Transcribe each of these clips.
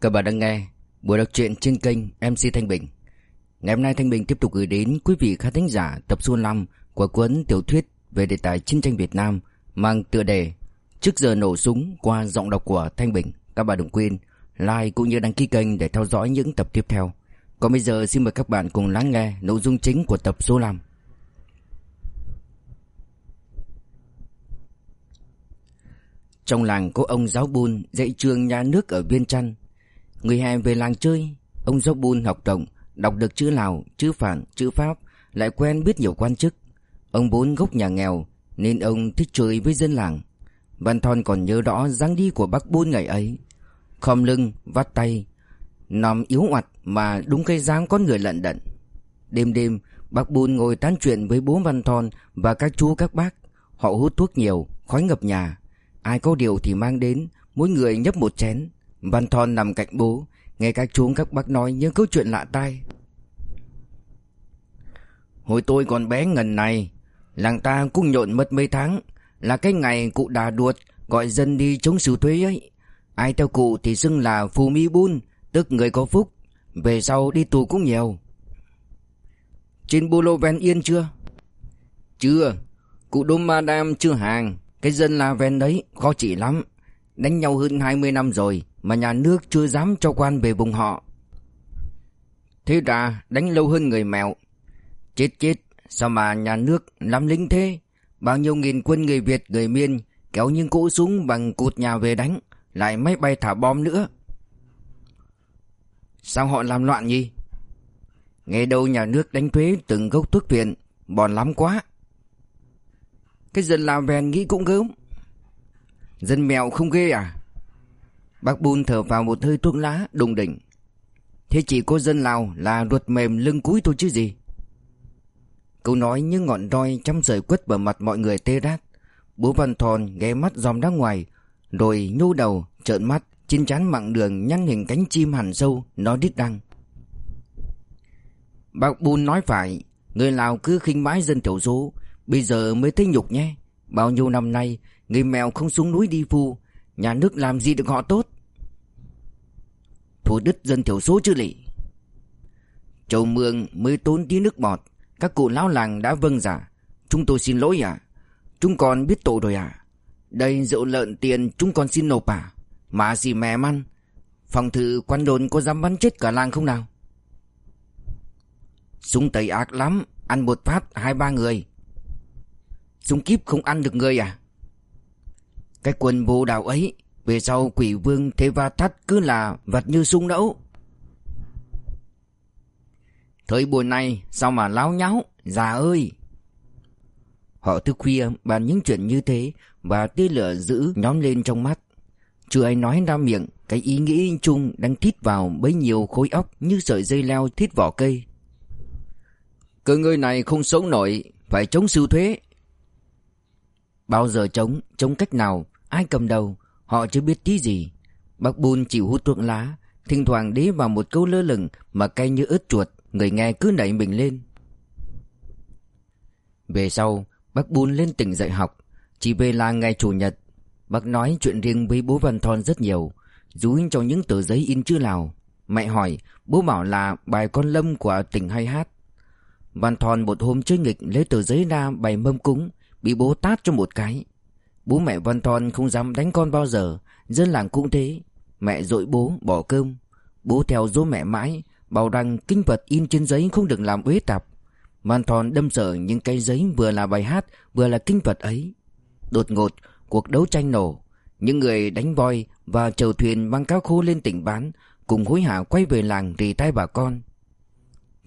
Các bạn đang nghe buổi đọc truyện trên kênh MC Thanh Bình. Ngày hôm nay Thanh Bình tiếp tục gửi đến quý vị khán thính giả tập số 5 của cuốn tiểu thuyết về đề tài chiến tranh Việt Nam mang tựa đề Trước giờ nổ súng qua giọng đọc của Thanh Bình. Các bạn đừng quên like cũng như đăng ký kênh để theo dõi những tập tiếp theo. Còn bây giờ xin mời các bạn cùng lắng nghe nội dung chính của tập số 5. Trong làng có ông giáo bùn dạy trường nhà nước ở Viên Trăn. Người hè về làng chơi, ông giáo bùn học rộng, đọc được chữ Lào, chữ Phản, chữ Pháp, lại quen biết nhiều quan chức. Ông bốn gốc nhà nghèo nên ông thích chơi với dân làng. Văn Thon còn nhớ rõ dáng đi của bác bôn ngày ấy. Khom lưng, vắt tay, nằm yếu oặt mà đúng cái dáng con người lận đận. Đêm đêm, bác bôn ngồi tán chuyện với bố Văn Thon và các chú các bác. Họ hút thuốc nhiều, khói ngập nhà. Ai có điều thì mang đến Mỗi người nhấp một chén Văn Thon nằm cạnh bố, Nghe các chú các bác nói những câu chuyện lạ tai. Hồi tôi còn bé ngần này, Làng ta cũng nhộn mất mấy tháng, Là cái ngày cụ đà đuột Gọi dân đi chống sưu thuế ấy. Ai theo cụ thì xưng là phù mi bun, Tức người có phúc, Về sau đi tù cũng nhiều. Trên bô lô ven yên chưa? Chưa, Cụ Đôm Madam chưa hàng, cái dân là ven đấy, khó chỉ lắm, Đánh nhau hơn 20 năm rồi. Mà nhà nước chưa dám cho quan về vùng họ. Thế ra, đánh lâu hơn người mèo. Chết chết, Sao mà nhà nước làm lính thế? Bao nhiêu nghìn quân người Việt, người Miên Kéo những cỗ súng bằng cột nhà về đánh, Lại máy bay thả bom nữa. Sao họ làm loạn gì Nghe đâu nhà nước đánh thuế từng gốc thuốc viện, Bòn lắm quá. Cái dân làm vèn nghĩ cũng gớm. Dân mèo không ghê à? Bác Bun thở vào một hơi thuốc lá đùng đỉnh Thế chỉ có dân Lào là ruột mềm lưng cúi thôi chứ gì. Câu nói như ngọn roi chăm sợi quất vào mặt mọi người tê rát. Bố Văn Thòn ghé mắt dòm ra ngoài, Rồi nhô đầu, trợn mắt Trên chán mặng đường nhăn hình cánh chim hẳn sâu, Nó đít đăng. Bác Bun nói phải, Người Lào cứ khinh mãi dân thiểu số, Bây giờ mới thấy nhục nhé. Bao nhiêu năm nay, Người mèo không xuống núi đi phu, Nhà nước làm gì được họ tốt? Thu đứt dân thiểu số chứ lị. Châu Mương mới tốn tí nước bọt, Các cụ lão làng đã vâng giả. Chúng tôi xin lỗi à Chúng con biết tội rồi à Đây rượu lợn tiền chúng con xin nộp à Mà gì mẹ ăn? Phòng thư quan đồn có dám bắn chết cả làng không nào? Súng tẩy ác lắm, Ăn một phát hai ba người. Súng kíp không ăn được người à Cái quần bồ đào ấy về sau quỷ vương thế va thắt cứ là vật như sung đẫu Thời buổi này sao mà láo nháo? Già ơi! Họ thức khuya bàn những chuyện như thế Và tia lửa giữ nhóm lên trong mắt. Chưa ai nói ra miệng Cái ý nghĩ chung đang thít vào bấy nhiều khối óc Như sợi dây leo thít vỏ cây. Cơ ngơi này không sống nổi Phải chống siêu thuế. Bao giờ chống, chống cách nào, ai cầm đầu, họ chưa biết tí gì. Bác Bun chịu hút thuốc lá, thỉnh thoảng đế vào một câu lơ lửng mà cay như ớt chuột, người nghe cứ nảy mình lên. Về sau, bác Bun lên tỉnh dạy học, chỉ về là ngày Chủ nhật. Bác nói chuyện riêng với bố Văn Thon rất nhiều, rúi cho những tờ giấy in chữ Lào. Mẹ hỏi, bố bảo là bài con lâm của tỉnh hay hát. Văn Thon một hôm chơi nghịch lấy tờ giấy ra bày mâm cúng, Bị bố tát cho một cái Bố mẹ Văn Thon không dám đánh con bao giờ. Dân làng cũng thế. Mẹ dội bố bỏ cơm. Bố theo dỗ mẹ mãi, Bảo rằng kinh vật in trên giấy không được làm uế tạp. Văn Thon đâm sợ những cây giấy vừa là bài hát, Vừa là kinh vật ấy. Đột ngột, cuộc đấu tranh nổ. Những người đánh voi và chầu thuyền mang cá khô lên tỉnh bán, Cùng hối hả quay về làng rì tay bà con.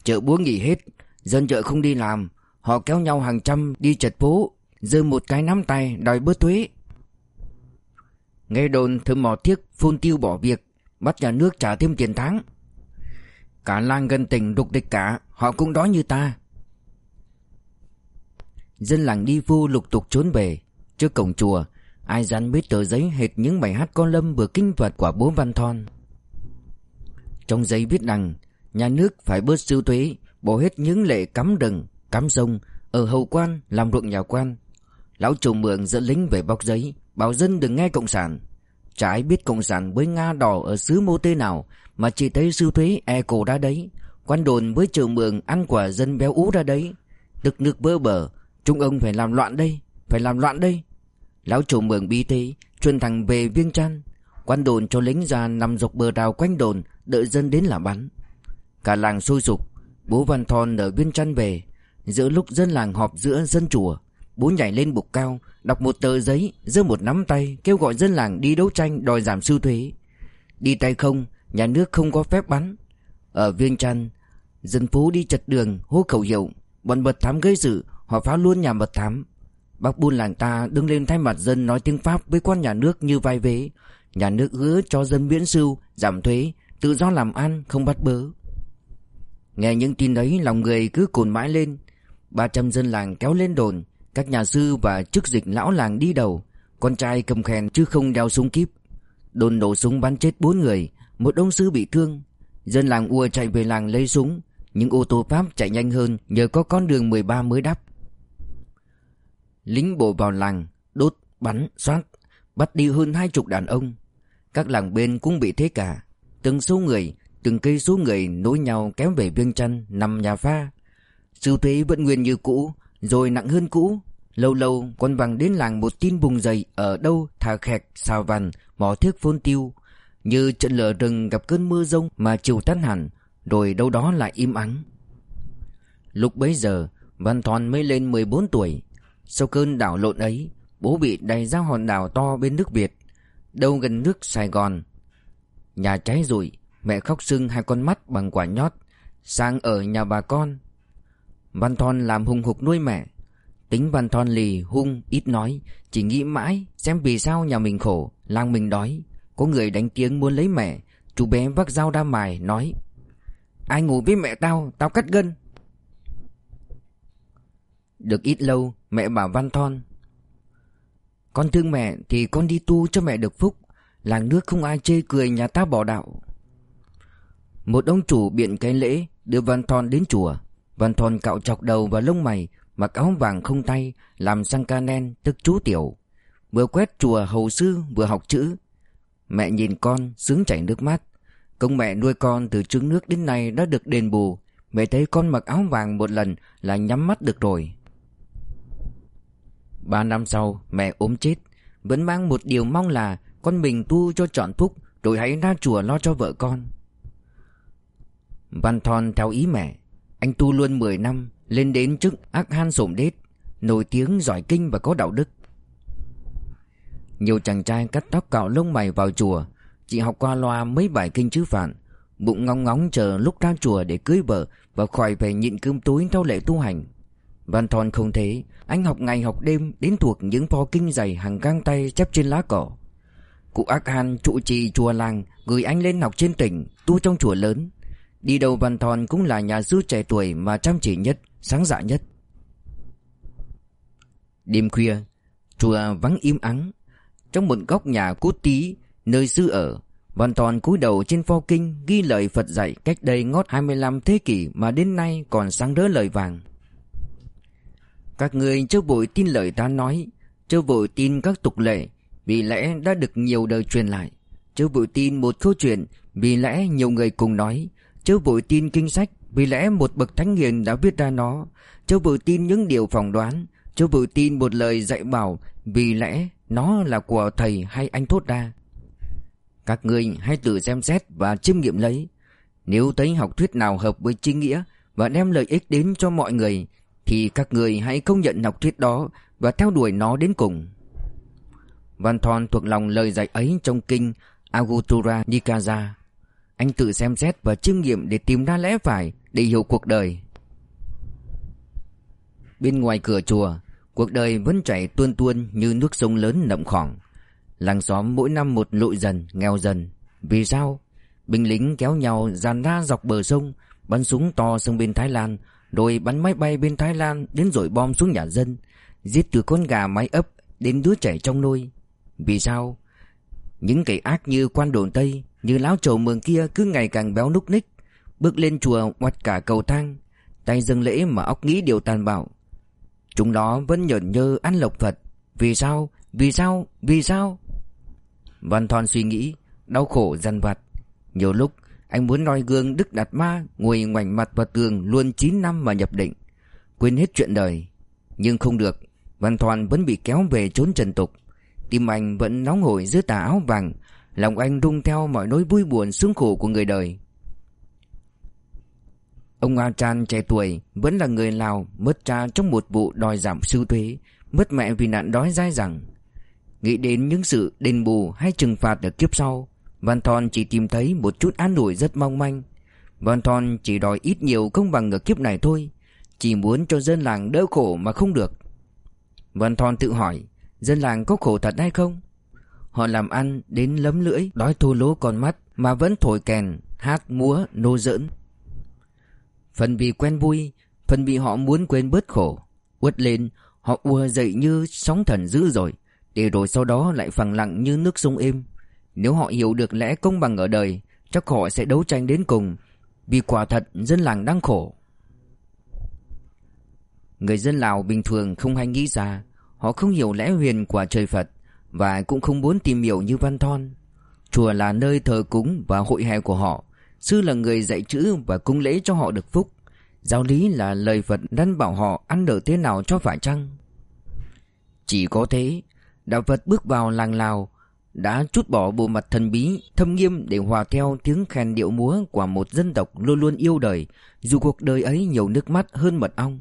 Chợ búa nghỉ hết, Dân chợ không đi làm. Họ kéo nhau hàng trăm đi chật phố giơ một cái nắm tay đòi bớt thuế. Nghe đồn thợ mỏ thiếc phun tiêu bỏ việc, bắt nhà nước trả thêm tiền tháng. Cả làng gần tỉnh đục địch cả, họ cũng đói như ta. Dân làng đi vô lục tục trốn về, trước cổng chùa, ai dán biết tờ giấy hệt những bài hát con lâm vừa kinh vật của bố Văn Thon. Trong giấy viết rằng, nhà nước phải bớt sưu thuế, bỏ hết những lệ cắm rừng, cắm sông, ở hậu quan làm ruộng nhà quan Lão trù mường dẫn lính về bóc giấy, Bảo dân đừng nghe cộng sản. Trái biết cộng sản với Nga đỏ ở xứ mô tê nào Mà chỉ thấy sư thuế e cổ ra đấy. Quan đồn với trường mường ăn quả dân béo ú ra đấy. Tức nước bơ bờ Trung ông phải làm loạn đây, Phải làm loạn đây. Lão chủ mường bi thế Chuyên thẳng về Viêng Chăn Quan đồn cho lính ra nằm dọc bờ đào quanh đồn, Đợi dân đến là bắn. Cả làng sôi sục, Bố Văn Thon ở Viên Chăn về. Giữa lúc dân làng họp giữa dân chùa Bố nhảy lên bục cao Đọc một tờ giấy giơ một nắm tay Kêu gọi dân làng đi đấu tranh đòi giảm sưu thuế. Đi tay không Nhà nước không có phép bắn. Ở Viên trăn Dân phố đi chật đường hô khẩu hiệu. Bọn mật thám gây sự Họ phá luôn nhà mật thám. Bác buôn làng ta đứng lên thay mặt dân nói tiếng Pháp với quan nhà nước như vai vế. Nhà nước hứa cho dân miễn sưu, giảm thuế, tự do làm ăn, không bắt bớ. Nghe những tin ấy lòng người cứ cồn mãi lên. 300 dân làng kéo lên đồn các nhà sư và chức dịch lão làng đi đầu. Con trai cầm khen chứ không đeo súng kíp. Đồn nổ súng bắn chết bốn người Một ông sư bị thương. Dân làng ùa chạy về làng lấy súng. Nhưng ô tô Pháp chạy nhanh hơn Nhờ có con đường 13 mới đắp Lính bộ vào làng Đốt, bắn, xoát Bắt đi hơn hai chục đàn ông. Các làng bên cũng bị thế cả. Từng số người Từng cây số người nối nhau kéo về Viêng Chăn nằm nhà pha. Sư thế vẫn nguyên như cũ rồi nặng hơn cũ Lâu lâu con vàng đến làng một tin bùng dậy Ở đâu thà khẹt, xào vằn, mỏ thước phôn tiêu Như trận lửa rừng gặp cơn mưa rông Mà chiều tắt hẳn Rồi đâu đó lại im ắng. Lúc bấy giờ Văn Thon mới lên 14 tuổi. Sau cơn đảo lộn ấy Bố bị đày ra hòn đảo to bên nước Việt Đâu gần nước Sài Gòn. Nhà cháy rụi Mẹ khóc sưng hai con mắt bằng quả nhót Sang ở nhà bà con. Văn Thon làm hùng hục nuôi mẹ. Tính Văn Thon lì hung, ít nói, Chỉ nghĩ mãi xem vì sao nhà mình khổ, Làng mình đói. Có người đánh tiếng muốn lấy mẹ, Chú bé vác dao đa mài, nói, Ai ngủ với mẹ tao Tao cắt gân. Được ít lâu, Mẹ bảo Văn Thon, Con thương mẹ thì con đi tu cho mẹ được phúc, Làng nước không ai chê cười nhà ta bỏ đạo. Một ông chủ biện cái lễ, Đưa Văn Thon đến chùa. Văn Thon cạo chọc đầu và lông mày, Mặc áo vàng không tay, Làm sang ca nen tức chú tiểu. Vừa quét chùa hầu sư, vừa học chữ. Mẹ nhìn con, sướng chảy nước mắt. Công mẹ nuôi con từ trứng nước đến nay đã được đền bù. Mẹ thấy con mặc áo vàng một lần là nhắm mắt được rồi. Ba năm sau, mẹ ốm chết. Vẫn mang một điều mong là Con mình tu cho trọn phúc, Rồi hãy ra chùa lo cho vợ con. Văn Thon theo ý mẹ. Anh tu luôn 10 năm, Lên đến chức ác han sổm đết, Nổi tiếng giỏi kinh và có đạo đức. Nhiều chàng trai cắt tóc cạo lông mày vào chùa Chỉ học qua loa mấy bài kinh chữ phạn, Bụng ngóng ngóng chờ lúc ra chùa để cưới vợ Và khỏi phải nhịn cơm tối theo lệ tu hành. Văn Thon không thế, Anh học ngày học đêm Đến thuộc những pho kinh dày hàng găng tay chép trên lá cỏ. Cụ Ác Han trụ trì chùa làng, Gửi anh lên học trên tỉnh, Tu trong chùa lớn. Đi đâu bàn thòn cũng là nhà sư trẻ tuổi Mà chăm chỉ nhất, sáng dạ nhất. Đêm khuya Chùa vắng im ắng. Trong một góc nhà Cú tí Nơi sư ở Văn toàn cúi đầu trên pho kinh Ghi lời Phật dạy cách đây ngót 25 thế kỷ Mà đến nay còn sáng rỡ lời vàng. Các người chưa vội tin lời ta nói Chưa vội tin các tục lệ Vì lẽ đã được nhiều đời truyền lại. Chưa vội tin một câu chuyện Vì lẽ nhiều người cùng nói chớ vội tin kinh sách, Vì lẽ một bậc thánh hiền đã viết ra nó. Chớ vội tin những điều phỏng đoán, chớ vội tin một lời dạy bảo, Vì lẽ nó là của thầy hay anh thốt ra. Các người hãy tự xem xét và chiêm nghiệm lấy. Nếu thấy học thuyết nào hợp với chính nghĩa Và đem lợi ích đến cho mọi người, thì các người hãy công nhận học thuyết đó Và theo đuổi nó đến cùng. Văn Thon thuộc lòng lời dạy ấy trong kinh Agutura Nikaya anh tự xem xét và chiêm nghiệm để tìm ra lẽ phải Để hiểu cuộc đời. Bên ngoài cửa chùa Cuộc đời vẫn chảy tuôn tuôn như nước sông lớn nậm khoảng Làng xóm mỗi năm một lụi dần, nghèo dần. Vì sao? Binh lính kéo nhau dàn ra dọc bờ sông Bắn súng to sang bên Thái Lan rồi bắn máy bay bên Thái Lan Đến rồi bom xuống nhà dân Giết từ con gà máy ấp Đến đứa trẻ trong nôi. Vì sao? Những kẻ ác như quan đồn Tây như lão trầu mường kia cứ ngày càng béo núc ních, Bước lên chùa quạt cả cầu thang, Tay dâng lễ mà óc nghĩ điều tàn bạo. Chúng nó vẫn nhởn nhơ ăn lộc Phật. Vì sao? Vì sao? Vì sao? Văn Thon suy nghĩ, Đau khổ dằn vặt. Nhiều lúc, anh muốn noi gương Đức Đạt Ma Ngồi ngoảnh mặt vào tường luôn 9 năm mà nhập định. Quên hết chuyện đời. Nhưng không được, Văn Thon vẫn bị kéo về trốn trần tục. Tim anh vẫn nóng hổi dưới tà áo vàng Lòng anh rung theo mọi nỗi vui buồn sướng khổ của người đời. Ông A Chan trẻ tuổi Vẫn là người Lào Mất cha trong một vụ đòi giảm sưu thuế, Mất mẹ vì nạn đói dai dẳng. Nghĩ đến những sự đền bù hay trừng phạt ở kiếp sau, Văn Thon chỉ tìm thấy một chút an ủi rất mong manh. Văn Thon chỉ đòi ít nhiều công bằng ở kiếp này thôi, Chỉ muốn cho dân làng đỡ khổ mà không được. Văn Thon tự hỏi, Dân làng có khổ thật hay không? Họ làm ăn đến lấm lưỡi, Đói thô lố con mắt, Mà vẫn thổi kèn, Hát múa, nô giỡn. Phần vì quen vui, Phần vì họ muốn quên bớt khổ. Uất lên, Họ ùa dậy như sóng thần dữ rồi Để rồi sau đó lại phẳng lặng như nước sông êm. Nếu họ hiểu được lẽ công bằng ở đời, Chắc họ sẽ đấu tranh đến cùng, Vì quả thật dân làng đang khổ. Người dân Lào bình thường không hay nghĩ ra, Họ không hiểu lẽ huyền của trời Phật. Và cũng không muốn tìm hiểu như Văn Thon. Chùa là nơi thờ cúng và hội hè của họ. Sư là người dạy chữ và cúng lễ cho họ được phúc. Giáo lý là lời Phật đang bảo họ ăn ở thế nào cho phải chăng? Chỉ có thế, Đạo Phật bước vào làng Lào, Đã chút bỏ bộ mặt thần bí, Thâm nghiêm để hòa theo tiếng khen điệu múa Của một dân tộc luôn luôn yêu đời, Dù cuộc đời ấy nhiều nước mắt hơn mật ong.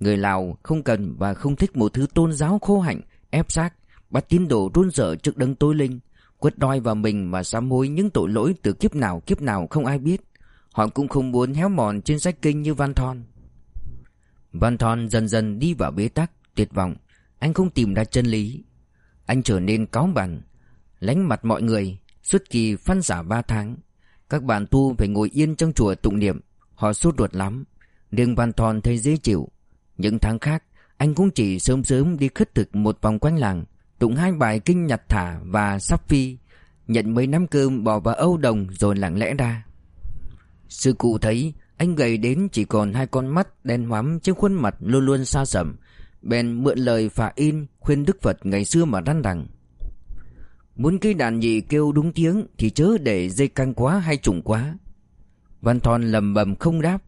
Người Lào không cần và không thích một thứ tôn giáo khô hạnh, Ép xác. Bắt tín đồ run sợ trước đấng tối linh Quất đoi vào mình mà sám hối những tội lỗi từ kiếp nào kiếp nào không ai biết. Họ cũng không muốn héo mòn trên sách kinh như Van Thon. Van Thon dần dần đi vào bế tắc, tuyệt vọng. Anh không tìm ra chân lý. Anh trở nên cáu bẳn Lánh mặt mọi người Suốt kỳ phân giả ba tháng. Các bạn tu phải ngồi yên trong chùa tụng niệm Họ sốt ruột lắm. Nhưng Van Thon thấy dễ chịu. Những tháng khác Anh cũng chỉ sớm sớm đi khất thực một vòng quanh làng Tụng hai bài kinh nhặt thả và sắp phi, Nhận mấy nắm cơm bỏ vào âu đồng rồi lặng lẽ ra. Sư cụ thấy anh gầy đến chỉ còn hai con mắt đen hoắm trên khuôn mặt luôn luôn xa sầm, Bèn mượn lời phà in khuyên Đức Phật ngày xưa mà răn rằng, Muốn cây đàn nhị kêu đúng tiếng thì chớ để dây căng quá hay trùng quá. Văn Thon lầm bầm không đáp,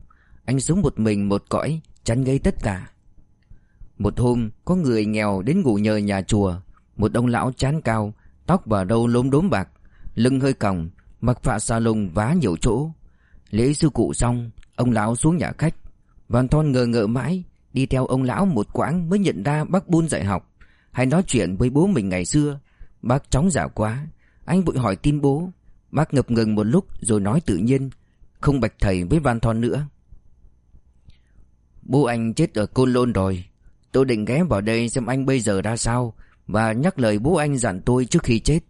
Anh sống một mình một cõi, chắn gây tất cả. Một hôm, có người nghèo đến ngủ nhờ nhà chùa một ông lão chán cao, Tóc và râu lốm đốm bạc, Lưng hơi còng, Mặc phạ xà lùng vá nhiều chỗ. Lễ sư cụ xong, Ông lão xuống nhà khách. Văn Thon ngờ ngợ mãi, Đi theo ông lão một quãng mới nhận ra bác Bun dạy học, Hay nói chuyện với bố mình ngày xưa. Bác chóng giả quá, Anh vội hỏi tin bố. Bác ngập ngừng một lúc rồi nói tự nhiên, Không bạch thầy với Văn Thon nữa. Bố anh chết ở Côn Lôn rồi, Tôi định ghé vào đây xem anh bây giờ ra sao. Và nhắc lời bố anh dặn tôi trước khi chết.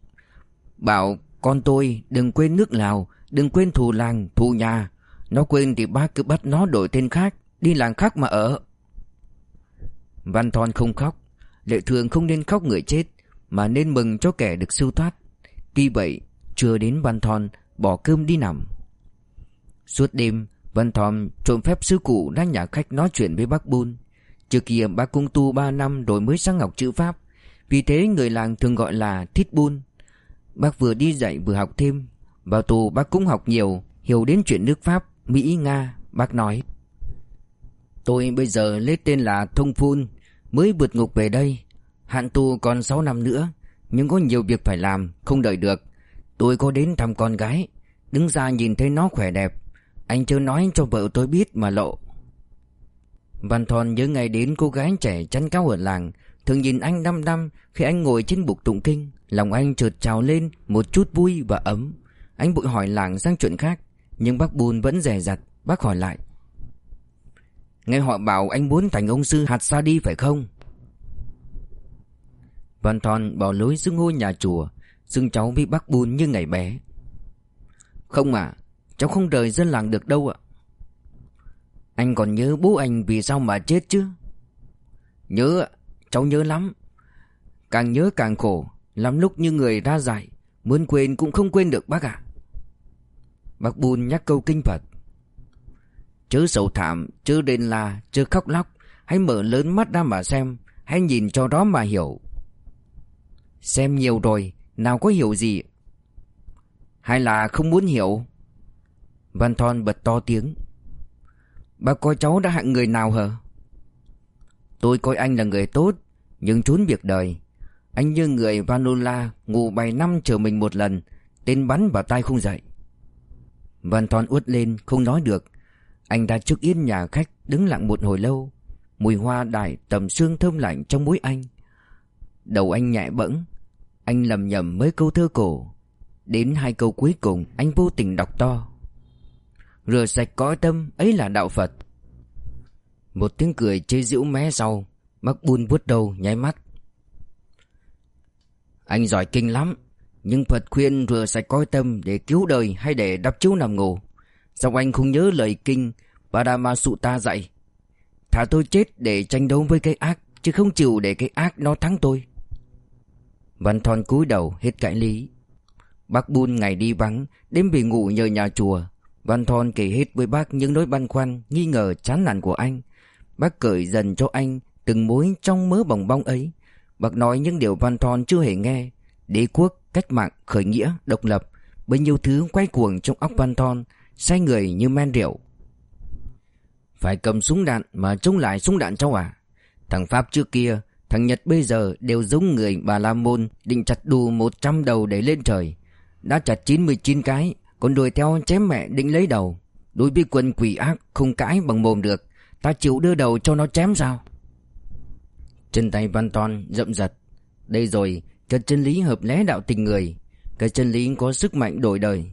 Bảo con tôi đừng quên nước Lào Đừng quên thù làng, thù nhà. Nó quên thì ba cứ bắt nó đổi tên khác Đi làng khác mà ở. Văn Thon không khóc. Lệ thường không nên khóc người chết Mà nên mừng cho kẻ được siêu thoát. Tuy vậy chưa đến Văn Thon Bỏ cơm đi nằm. Suốt đêm Văn Thon trộm phép sư cụ đang nhà khách nói chuyện với bác Bun. Trước kia bác cung tu 3 năm rồi mới sang học chữ Pháp. Vì thế người làng thường gọi là thít Bun. Bác vừa đi dạy vừa học thêm. Vào tù bác cũng học nhiều Hiểu đến chuyện nước Pháp, Mỹ, Nga Bác nói. Tôi bây giờ lấy tên là Thông Phun Mới vượt ngục về đây. Hạn tù còn 6 năm nữa Nhưng có nhiều việc phải làm Không đợi được. Tôi có đến thăm con gái Đứng ra nhìn thấy nó khỏe đẹp. Anh chưa nói cho vợ tôi biết mà lộ. Văn Thòn nhớ ngày đến cô gái trẻ chăn cáo ở làng Thường nhìn anh đăm đăm Khi anh ngồi trên bục tụng kinh, Lòng anh chợt trào lên Một chút vui và ấm. Anh bội hỏi làng sang chuyện khác, Nhưng bác Bùn vẫn rè rặt Bác hỏi lại. Nghe họ bảo anh muốn thành ông sư hạt sa đi phải không? Văn Thon bỏ lối xưng hô nhà chùa, Xưng cháu với bác Bùn như ngày bé. Không à Cháu không rời dân làng được đâu ạ. Anh còn nhớ bố anh vì sao mà chết chứ? Nhớ ạ Cháu nhớ lắm. Càng nhớ càng khổ Lắm lúc như người ra giải, Muốn quên cũng không quên được bác ạ. Bác Bùn nhắc câu kinh Phật. Chớ sầu thảm, chớ đền la, chớ khóc lóc. Hãy mở lớn mắt ra mà xem Hãy nhìn cho đó mà hiểu. Xem nhiều rồi Nào có hiểu gì? Hay là không muốn hiểu? Văn Thon bật to tiếng. Bác coi cháu đã hại người nào hả? Tôi coi anh là người tốt, Nhưng trốn việc đời. Anh như người Vanola Ngủ bảy năm chờ mình một lần, Tên bắn vào tay không dậy. Văn Toàn uất lên, không nói được. Anh ta trước yên nhà khách, Đứng lặng một hồi lâu. Mùi hoa đài tầm xương thơm lạnh trong mũi anh. Đầu anh nhẹ bẫng. Anh lầm nhầm mấy câu thơ cổ. Đến hai câu cuối cùng, Anh vô tình đọc to. Rửa sạch cõi tâm, ấy là đạo Phật. Một tiếng cười chế giễu mé sau Mắc buôn vuốt đầu, nháy mắt. Anh giỏi kinh lắm, Nhưng Phật khuyên rửa sạch coi tâm Để cứu đời hay để đắp chiếu nằm ngủ. Sao anh không nhớ lời kinh Bà Đà Ma Sụ Ta dạy. Thả tôi chết để tranh đấu với cái ác, Chứ không chịu để cái ác nó thắng tôi. Văn Thon cúi đầu hết cãi lý. Bác Bun ngày đi vắng, Đêm về ngủ nhờ nhà chùa. Văn Thon kể hết với bác những nỗi băn khoăn, Nghi ngờ chán nản của anh. Bác cởi dần cho anh Từng mối trong mớ bồng bong ấy. Bác nói những điều Văn Thon chưa hề nghe. Đế quốc, cách mạng, khởi nghĩa, độc lập. Bấy nhiêu thứ quay cuồng trong óc Văn Thon Say người như men rượu. Phải cầm súng đạn mà chống lại súng đạn cháu à? Thằng Pháp trước kia Thằng Nhật bây giờ đều giống người bà La Môn Định chặt đủ 100 đầu để lên trời. Đã chặt 99 cái Còn đuổi theo chém mẹ định lấy đầu. Đối với quân quỷ ác không cãi bằng mồm được. Ta chịu đưa đầu cho nó chém sao? Chân tay Văn Ton rậm giật Đây rồi, Cái chân lý hợp lẽ đạo tình người. Cái chân lý có sức mạnh đổi đời.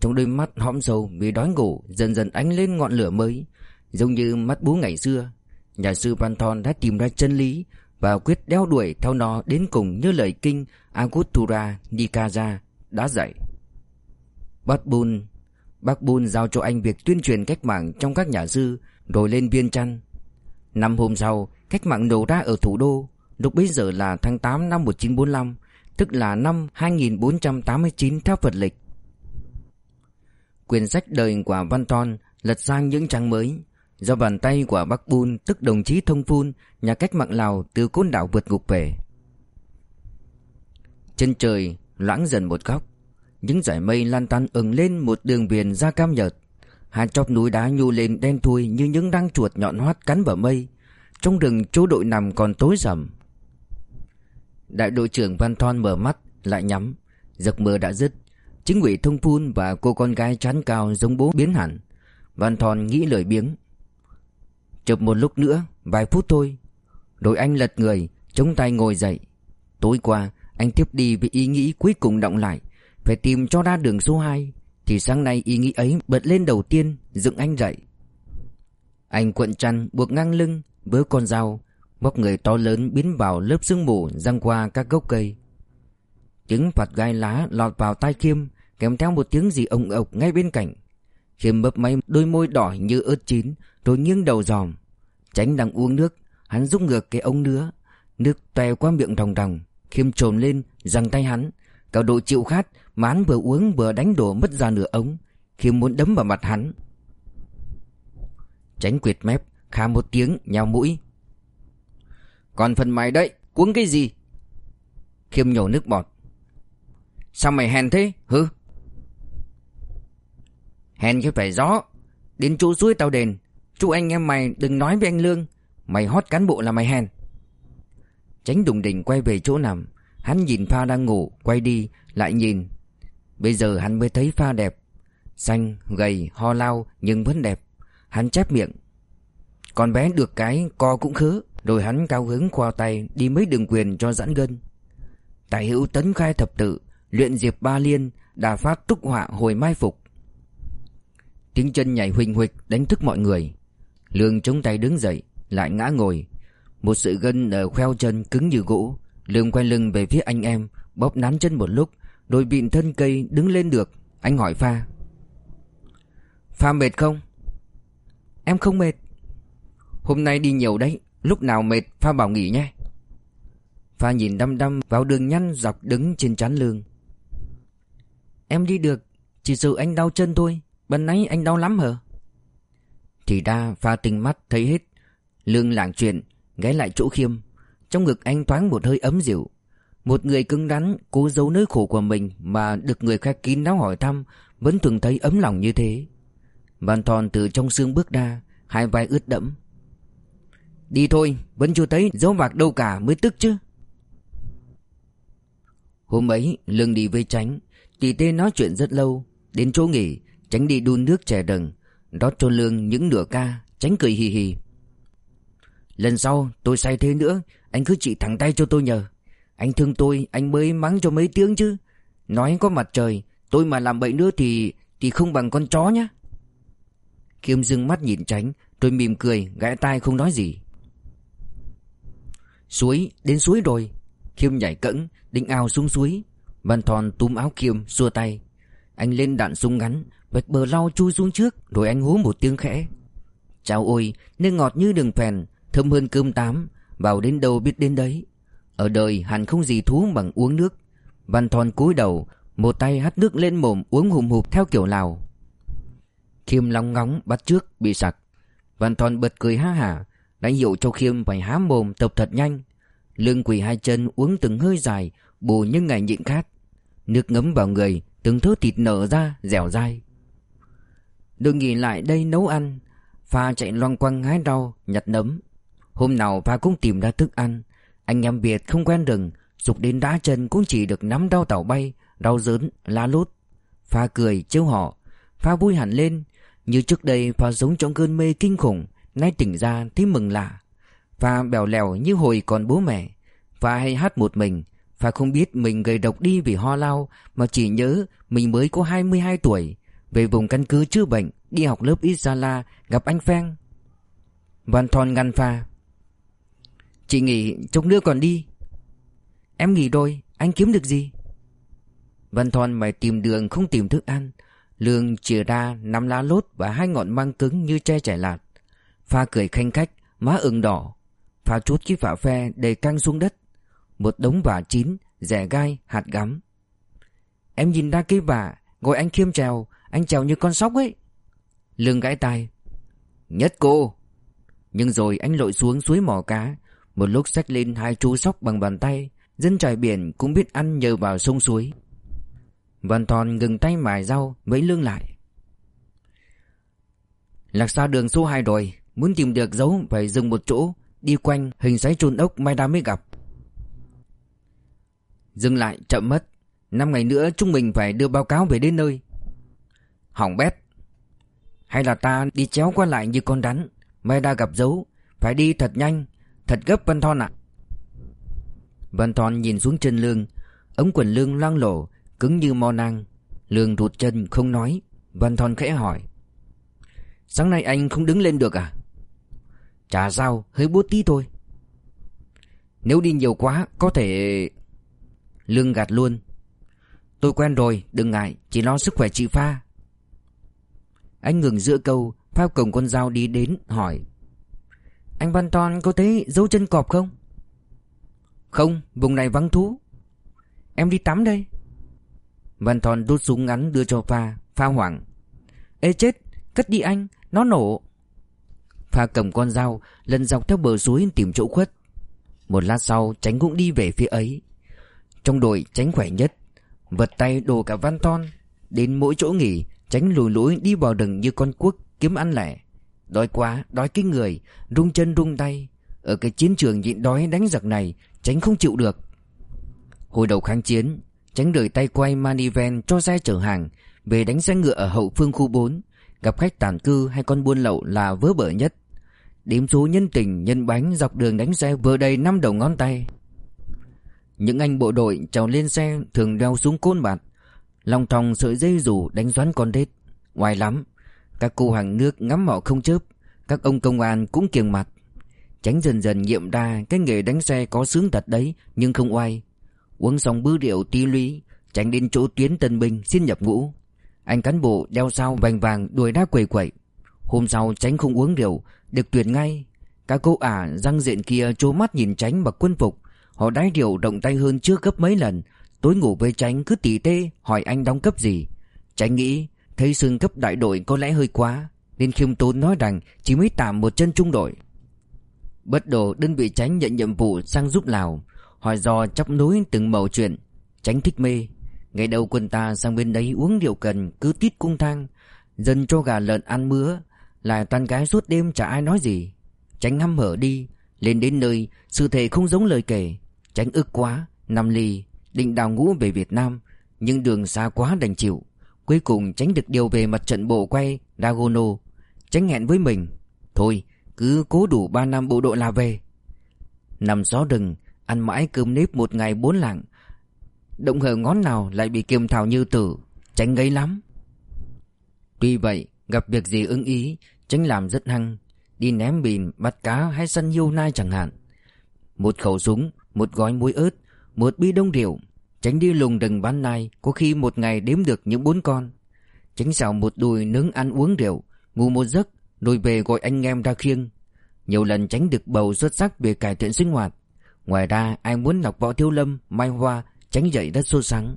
Trong đôi mắt hõm sâu, vì đói ngủ, Dần dần ánh lên ngọn lửa mới. Giống như mắt bú ngày xưa, Nhà sư Văn Thon đã tìm ra chân lý và quyết đeo đuổi theo nó đến cùng như lời kinh Agutura Nikaja đã dạy. Bác Bun Bác Bun giao cho anh việc tuyên truyền cách mạng trong các nhà sư rồi lên viên chăn. Năm hôm sau, cách mạng nổ ra ở thủ đô, lúc bấy giờ là tháng 8 năm 1945, tức là năm 2489 theo Phật lịch. Quyển sách đời của Văn Ton lật sang những trang mới, Do bàn tay của Bắc Bun tức đồng chí Thông Phun Nhà cách mạng Lào từ côn đảo vượt ngục về Chân trời loãng dần một góc Những dải mây lan tan ừng lên một đường viền da cam nhợt Hai chóp núi đá nhô lên đen thui như những răng chuột nhọn hoắt cắn vào mây. Trong rừng chỗ đội nằm còn tối rầm Đại đội trưởng Văn Thon mở mắt, lại nhắm. Giấc mơ đã dứt. Chính ủy Thông Phun và cô con gái chán cao giống bố biến hẳn. Văn Thon nghĩ lời biếng. Chụp một lúc nữa, Vài phút thôi. Rồi anh lật người, Chống tay ngồi dậy. Tối qua, anh tiếp đi với ý nghĩ cuối cùng động lại, Phải tìm cho ra đường số 2 thì sáng nay ý nghĩ ấy bật lên đầu tiên, Dựng anh dậy. Anh cuộn chăn buộc ngang lưng Với con dao, Móc người to lớn biến vào lớp sương mù Răng qua các gốc cây. Tiếng phạt gai lá lọt vào tai Khiêm, Kèm theo một tiếng gì ông ộc ngay bên cạnh. Khiêm bấp máy đôi môi đỏ như ớt chín, Rồi nghiêng đầu dòm. Tránh đang uống nước, Hắn rút ngược cái ống nứa. Nước toe qua miệng ròng ròng, Khiêm trồn lên, giằng tay hắn. Cao độ chịu khát mà hắn vừa uống vừa đánh đổ mất ra nửa ống, khi muốn đấm vào mặt hắn. Tránh quyệt mép, Khá một tiếng, nhào mũi. Còn phần mày đấy, Cuống cái gì? Khiêm nhổ nước bọt. Sao mày hèn thế? Hứ Hèn chứ phải rõ. Đến chỗ suối tao đền, Chú anh em mày đừng nói với anh Lương. Mày hót cán bộ là mày hèn. Tránh đùng đỉnh quay về chỗ nằm, Hắn nhìn Pha đang ngủ, Quay đi, lại nhìn. Bây giờ hắn mới thấy Pha đẹp. Xanh, gầy, ho lao nhưng vẫn đẹp. Hắn chép miệng. Con bé được cái co cũng khứ. Rồi hắn cao hứng khoa tay Đi mấy đường quyền cho giãn gân. Tài hữu tấn khai thập tự Luyện diệp ba liên Đà phát túc họa hồi mai phục. Tiếng chân nhảy huỳnh huỳnh đánh thức mọi người. Lương chống tay đứng dậy Lại ngã ngồi. Một sự gân ở khoeo chân cứng như gỗ. Lương quay lưng về phía anh em Bóp nắn chân một lúc. Đôi vịn thân cây đứng lên được. Anh hỏi Pha. Pha mệt không? Em không mệt. Hôm nay đi nhiều đấy. Lúc nào mệt, Pha bảo nghỉ nhé. Pha nhìn đăm đăm vào đường nhăn dọc đứng trên chán lương Em đi được, Chỉ sợ anh đau chân thôi. Bần nãy anh đau lắm hả? Thì đa pha tinh mắt thấy hết. Lương lảng chuyện, Ghé lại chỗ khiêm. Trong ngực anh thoáng một hơi ấm dịu. Một người cứng rắn, Cố giấu nỗi khổ của mình Mà được người khác kín đáo hỏi thăm, Vẫn thường thấy ấm lòng như thế. Văn Thòn từ trong xương bước ra, Hai vai ướt đẫm. Đi thôi, Vẫn chưa thấy dấu vạc đâu cả, mới tức chứ. Hôm ấy, Lương đi với Tránh Tỷ tê nói chuyện rất lâu, Đến chỗ nghỉ Tránh đi đun nước chè đừng Rót cho Lương những nửa ca Tránh cười hì hì. Lần sau tôi say thế nữa, Anh cứ chỉ thẳng tay cho tôi nhờ. Anh thương tôi, anh mới mắng cho mấy tiếng chứ. Nói có mặt trời, Tôi mà làm bậy nữa thì Thì không bằng con chó nhá. Kiêm dưng mắt nhìn tránh Rồi mỉm cười gãi tai không nói gì. Suối, đến suối rồi. Khiêm nhảy cẫng Định ao xuống suối. Văn Thòn túm áo Khiêm xua tay. Anh lên đạn súng ngắn, Vạch bờ lau chui xuống trước, Rồi anh hú một tiếng khẽ. Chào ôi, Nước ngọt như đường phèn, Thơm hơn cơm tám, Vào đến đâu biết đến đấy. Ở đời hẳn không gì thú bằng uống nước. Văn Thòn cúi đầu, Một tay hắt nước lên mồm uống hùm hụp theo kiểu Lào. Khiêm long ngóng bắt trước, bị sặc. Văn Thòn bật cười ha hả, Đánh hiệu cho Khiêm phải há mồm tập thật nhanh. Lương quỳ hai chân uống từng hơi dài, Bù những ngày nhịn khát. Nước ngấm vào người, Từng thớ thịt nở ra, dẻo dai. Đừng nghỉ lại đây nấu ăn, Pha chạy loang quăng hái rau, Nhặt nấm. Hôm nào Pha cũng tìm ra thức ăn. Anh em Việt không quen rừng Dục đến đá chân cũng chỉ được nắm đau tàu bay đau dớn, la lút Pha cười trêu họ. Pha vui hẳn lên. Như trước đây Pha sống trong cơn mê kinh khủng Nay tỉnh ra thấy mừng lạ. Pha bèo lèo như hồi còn bố mẹ. Pha hay hát một mình. Pha không biết mình gầy độc đi vì ho lao Mà chỉ nhớ mình mới có 22 tuổi. Về vùng căn cứ chữa bệnh Đi học lớp Isala Gặp anh Pheng Văn Thon ngăn Pha. Chị nghỉ chốc nữa còn đi. Em nghỉ rồi, Anh kiếm được gì? Văn Thon mày tìm đường không tìm thức ăn. Lương chìa ra năm lá lốt Và hai ngọn măng cứng như tre chảy lạt. Pha cười khanh khách, Má ửng đỏ. Pha chút chiếc vả phe đầy căng xuống đất. Một đống vả chín, Rẻ gai, hạt gắm. Em nhìn ra cái vả Gọi anh khiêm trèo, Anh trèo như con sóc ấy. Lương gãi tai. Nhất cô. Nhưng rồi anh lội xuống suối mỏ cá. Một lúc xách lên hai chú sóc bằng bàn tay, Dân trải biển cũng biết ăn nhờ vào sông suối. Văn Thòn ngừng tay mài rau, Vẫy lương lại. Lạc xa đường số 2 rồi, Muốn tìm được dấu phải dừng một chỗ, Đi quanh hình xoáy trôn ốc mai đa mới gặp. Dừng lại chậm mất, Năm ngày nữa chúng mình phải đưa báo cáo về đến nơi. Hỏng bét. Hay là ta đi chéo qua lại như con rắn, Mai đa gặp dấu, Phải đi thật nhanh Thật gấp Văn Thon ạ. Văn Thon nhìn xuống chân lương. Ống quần lương loang lổ, Cứng như mo nang. Lương rụt chân, không nói. Văn Thon khẽ hỏi. Sáng nay anh không đứng lên được à? Chả sao, hơi bút tí thôi. Nếu đi nhiều quá, Có thể Lương gạt luôn. Tôi quen rồi, đừng ngại, Chỉ lo sức khỏe chị Pha. Anh ngừng giữa câu Pha cầm con dao đi đến, hỏi. Anh Văn Toàn có thấy dấu chân cọp không? Không Vùng này vắng thú. Em đi tắm đây. Văn Thòn đút súng ngắn đưa cho Pha. Pha hoảng. Ê chết Cất đi anh Nó nổ. Pha cầm con dao Lần dọc theo bờ suối tìm chỗ khuất. Một lát sau tránh cũng đi về phía ấy. Trong đội tránh khỏe nhất. Vật tay đồ cả văn ton Đến mỗi chỗ nghỉ Tránh lùi lũi đi vào rừng như con cuốc Kiếm ăn lẻ Đói quá, đói kinh người Rung chân rung tay. Ở cái chiến trường nhịn đói đánh giặc này Tránh không chịu được. Hồi đầu kháng chiến Tránh đời tay quay maniven cho xe chở hàng Về đánh xe ngựa ở hậu phương khu 4 Gặp khách tản cư hay con buôn lậu là vớ bở nhất. Điểm số nhân tình nhân bánh dọc đường đánh xe vừa đầy năm đầu ngón tay. Những anh bộ đội trèo lên xe thường đeo xuống côn bạt Lòng thòng sợi dây rủ đánh doán con đết. Ngoài lắm các cô hàng nước ngắm họ không chớp, Các ông công an cũng kiềng mặt. Tránh dần dần nghiệm ra cái nghề đánh xe có sướng thật đấy, Nhưng không oai. Uống xong bư rượu tí lũy, Tránh đến chỗ tuyến tân binh xin nhập ngũ. Anh cán bộ đeo sao vành vàng đuổi đá quầy quậy. Hôm sau tránh không uống rượu, Được tuyển ngay. Các cô ả răng diện kia trố mắt nhìn tránh mặc quân phục. Họ đái rượu động tay hơn trước gấp mấy lần. Tối ngủ với tránh cứ tỉ tê, Hỏi anh đóng cấp gì. Tránh nghĩ Thấy xương cấp đại đội có lẽ hơi quá, Nên khiêm tốn nói rằng Chỉ mới tạm một chân trung đội. Bất đồ đơn vị tránh nhận nhiệm vụ sang giúp Lào, Hỏi dò chấp nối từng mẩu chuyện, Tránh thích mê. Ngày đầu quân ta sang bên đấy uống rượu cần, Cứ tít cung thang Dân cho gà lợn ăn mứa, là toàn gái suốt đêm chả ai nói gì. Tránh hăm hở đi, Lên đến nơi, Sự thể không giống lời kể. Tránh ức quá, Nằm lì, Định đào ngũ về Việt Nam, Nhưng đường xa quá đành chịu. Cuối cùng tránh được điều về mặt trận bộ quay Dagono Tránh hẹn với mình. Thôi cứ cố đủ 3 năm bộ đội là về. Nằm gió rừng Ăn mãi cơm nếp một ngày bốn lạng. Động hở ngón nào lại bị kiềm thảo như tử Tránh gây lắm. Tuy vậy gặp việc gì ưng ý Tránh làm rất hăng. Đi ném bìn, bắt cá hay săn hiêu nai chẳng hạn. Một khẩu súng Một gói muối ớt Một bi đông rượu. Tránh đi lùng đừng bán nai, Có khi một ngày đếm được những bốn con. Tránh xào một đùi nướng ăn uống rượu, Ngủ một giấc, Rồi về gọi anh em ra khiêng. Nhiều lần tránh được bầu xuất sắc về cải thiện sinh hoạt. Ngoài ra, ai muốn đọc võ thiếu lâm, Mai Hoa, Tránh dậy rất sốt sáng.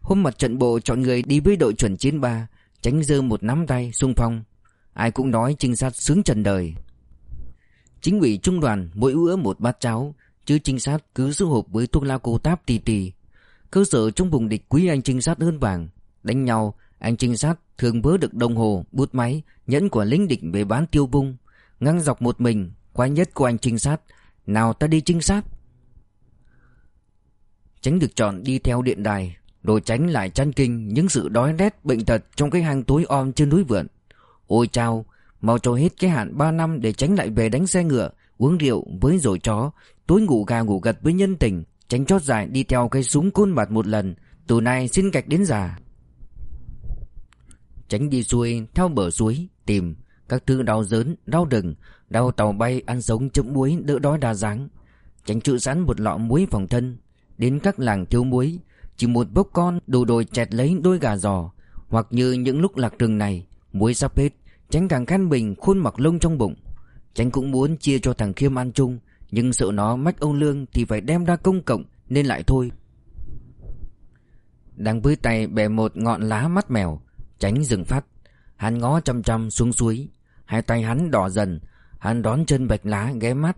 Hôm mặt trận bộ chọn người đi với đội chuẩn chiến ba, Tránh dơ một nắm tay xung phong. Ai cũng nói trinh sát sướng trần đời. Chính ủy trung đoàn mỗi ứa một bát cháo Chứ trinh sát cứ giữ hộp với thuốc lao cô táp tì tì. Cơ sở trong vùng địch quý anh trinh sát hơn vàng. Đánh nhau Anh trinh sát thường vớ được đồng hồ, bút máy Nhẫn của lính địch về bán tiêu bung ngăn dọc một mình Quái nhất của anh trinh sát. Nào ta đi trinh sát? Tránh được chọn đi theo điện đài Rồi tránh lại chăn kinh Những sự đói rét bệnh tật Trong cái hang tối om trên núi vượn Ôi chao Mau cho hết cái hạn 3 năm để tránh lại về đánh xe ngựa Uống rượu với rồi chó Tối ngủ gà ngủ gật với nhân tình Tránh chót dài đi theo cây súng côn bạt một lần. Từ nay xin gạch đến già. Tránh đi xuôi theo bờ suối Tìm. Các thứ đau dớn, đau đừng. Đau tàu bay ăn sống chấm muối đỡ đói đa dáng Tránh trữ sẵn một lọ muối phòng thân. Đến các làng thiếu muối Chỉ một bốc con đủ đồi chẹt lấy đôi gà giò. Hoặc như những lúc lạc rừng này Muối sắp hết Tránh càng khăn bình khuôn mặc lông trong bụng. Tránh cũng muốn chia cho thằng Khiêm ăn chung. Nhưng sợ nó mách ông Lương Thì phải đem ra công cộng, Nên lại thôi. Đang với tay bẻ một ngọn lá mắt mèo Tránh rừng phát. Hắn ngó chăm chăm xuống suối. Hai tay hắn đỏ dần, Hắn đón chân bạch lá ghé mắt.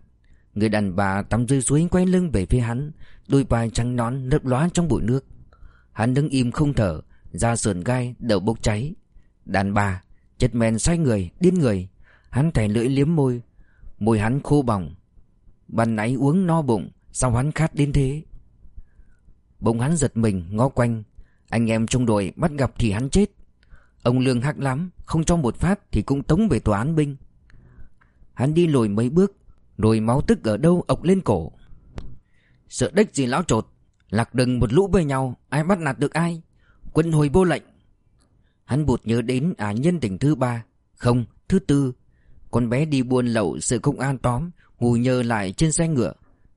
Người đàn bà tắm dưới suối quay lưng về phía hắn, Đôi vai trắng nón nấp lóa trong bụi nước. Hắn đứng im không thở Da sườn gai đầu bốc cháy. Đàn bà, Chết men say người, điên người. Hắn thẻ lưỡi liếm môi. Môi hắn khô bỏng Ban nãy uống no bụng Sao hắn khát đến thế? Bỗng hắn giật mình ngó quanh. Anh em trong đội bắt gặp thì hắn chết. Ông Lương hắc lắm Không cho một phát thì cũng tống về tòa án binh. Hắn đi lùi mấy bước Rồi máu tức ở đâu ọc lên cổ. Sợ đếch gì lão trột Lạc đừng một lũ với nhau Ai bắt nạt được ai? Quân hồi vô lệnh. Hắn bụt nhớ đến ả nhân tình thứ ba Không, thứ tư. Con bé đi buôn lậu sự công an tóm Ngủ nhờ lại trên xe ngựa.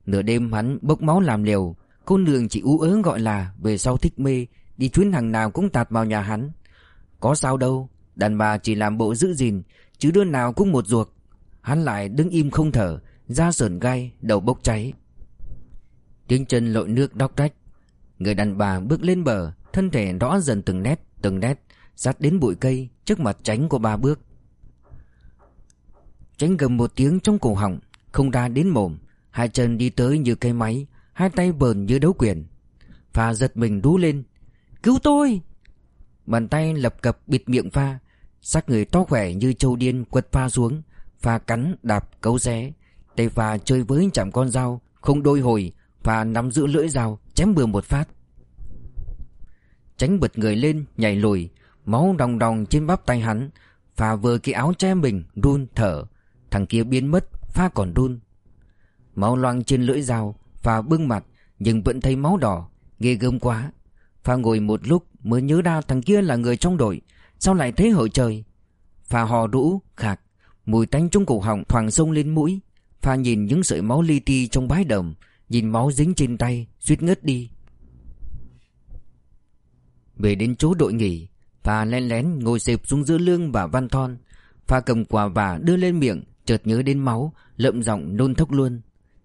Nửa đêm hắn bốc máu làm liều Cô nương chỉ ú ớ gọi là Về sau thích mê Đi chuyến hàng nào cũng tạt vào nhà hắn. Có sao đâu Đàn bà chỉ làm bộ giữ gìn Chứ đứa nào cũng một ruột. Hắn lại đứng im không thở Da sởn gai, đầu bốc cháy. Tiếng chân lội nước đóc rách. Người đàn bà bước lên bờ Thân thể rõ dần từng nét từng nét Sát đến bụi cây Trước mặt tránh của ba bước. Tránh gầm một tiếng trong cổ họng không ra đến mồm. Hai chân đi tới như cây máy, Hai tay bờn như đấu quyền. Pha giật mình đú lên. Cứu tôi! Bàn tay lập cập bịt miệng pha. Sắc người to khỏe như châu điên quật pha xuống. Pha cắn, đạp, cấu xé Tay pha chơi với chạm con dao, Không đôi hồi. Pha nắm giữ lưỡi dao, chém bừa một phát. Tránh bật người lên, nhảy lùi. Máu đong đong trên bắp tay hắn. Pha vừa cái áo che mình, run thở. Thằng kia biến mất Pha còn đun. Máu loang trên lưỡi dao, Pha bưng mặt, Nhưng vẫn thấy máu đỏ, Ghê gớm quá. Pha ngồi một lúc mới nhớ ra thằng kia là người trong đội, Sao lại thế hở trời? Pha hò rũ khạc, Mùi tanh trong cổ họng thoảng sông lên mũi. Pha nhìn những sợi máu li ti trong bãi đồng Nhìn máu dính trên tay, Suýt ngất đi. Về đến chỗ đội nghỉ, Pha len lén ngồi xịp xuống giữa lương và văn thon. Pha cầm quả và đưa lên miệng Chợt nhớ đến máu, Lợm giọng nôn thốc luôn.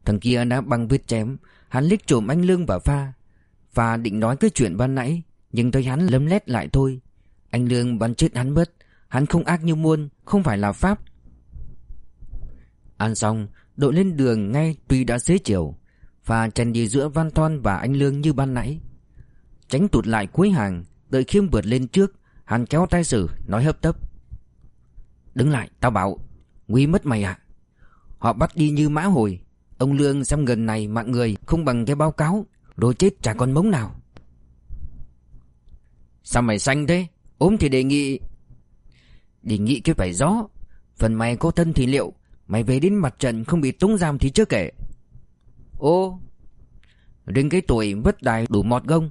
Thằng kia đã băng vết chém, Hắn liếc trộm anh Lương và Pha. Pha định nói cái chuyện ban nãy, Nhưng thấy hắn lấm lét lại thôi. Anh Lương bắn chết hắn mất, Hắn không ác như muôn, Không phải là Pháp. Ăn xong, Đội lên đường ngay tuy đã xế chiều. Và chen đi giữa Văn Thon và anh Lương như ban nãy. Tránh tụt lại cuối hàng, Đợi khiêm vượt lên trước, Hắn kéo tay sử, nói hấp tấp. Đứng lại, tao bảo Nguy mất mày à? Họ bắt đi như mã hồi. Ông Lương xem gần này mạng người không bằng cái báo cáo, đồ chết chả còn mống nào. Sao mày xanh thế? Ốm thì đề nghị. Đề nghị cái phải gió. Phần mày có thân thì liệu, Mày về đến mặt trận không bị tống giam thì chưa kể. Ô, Đến cái tuổi vất đài đủ mọt gông.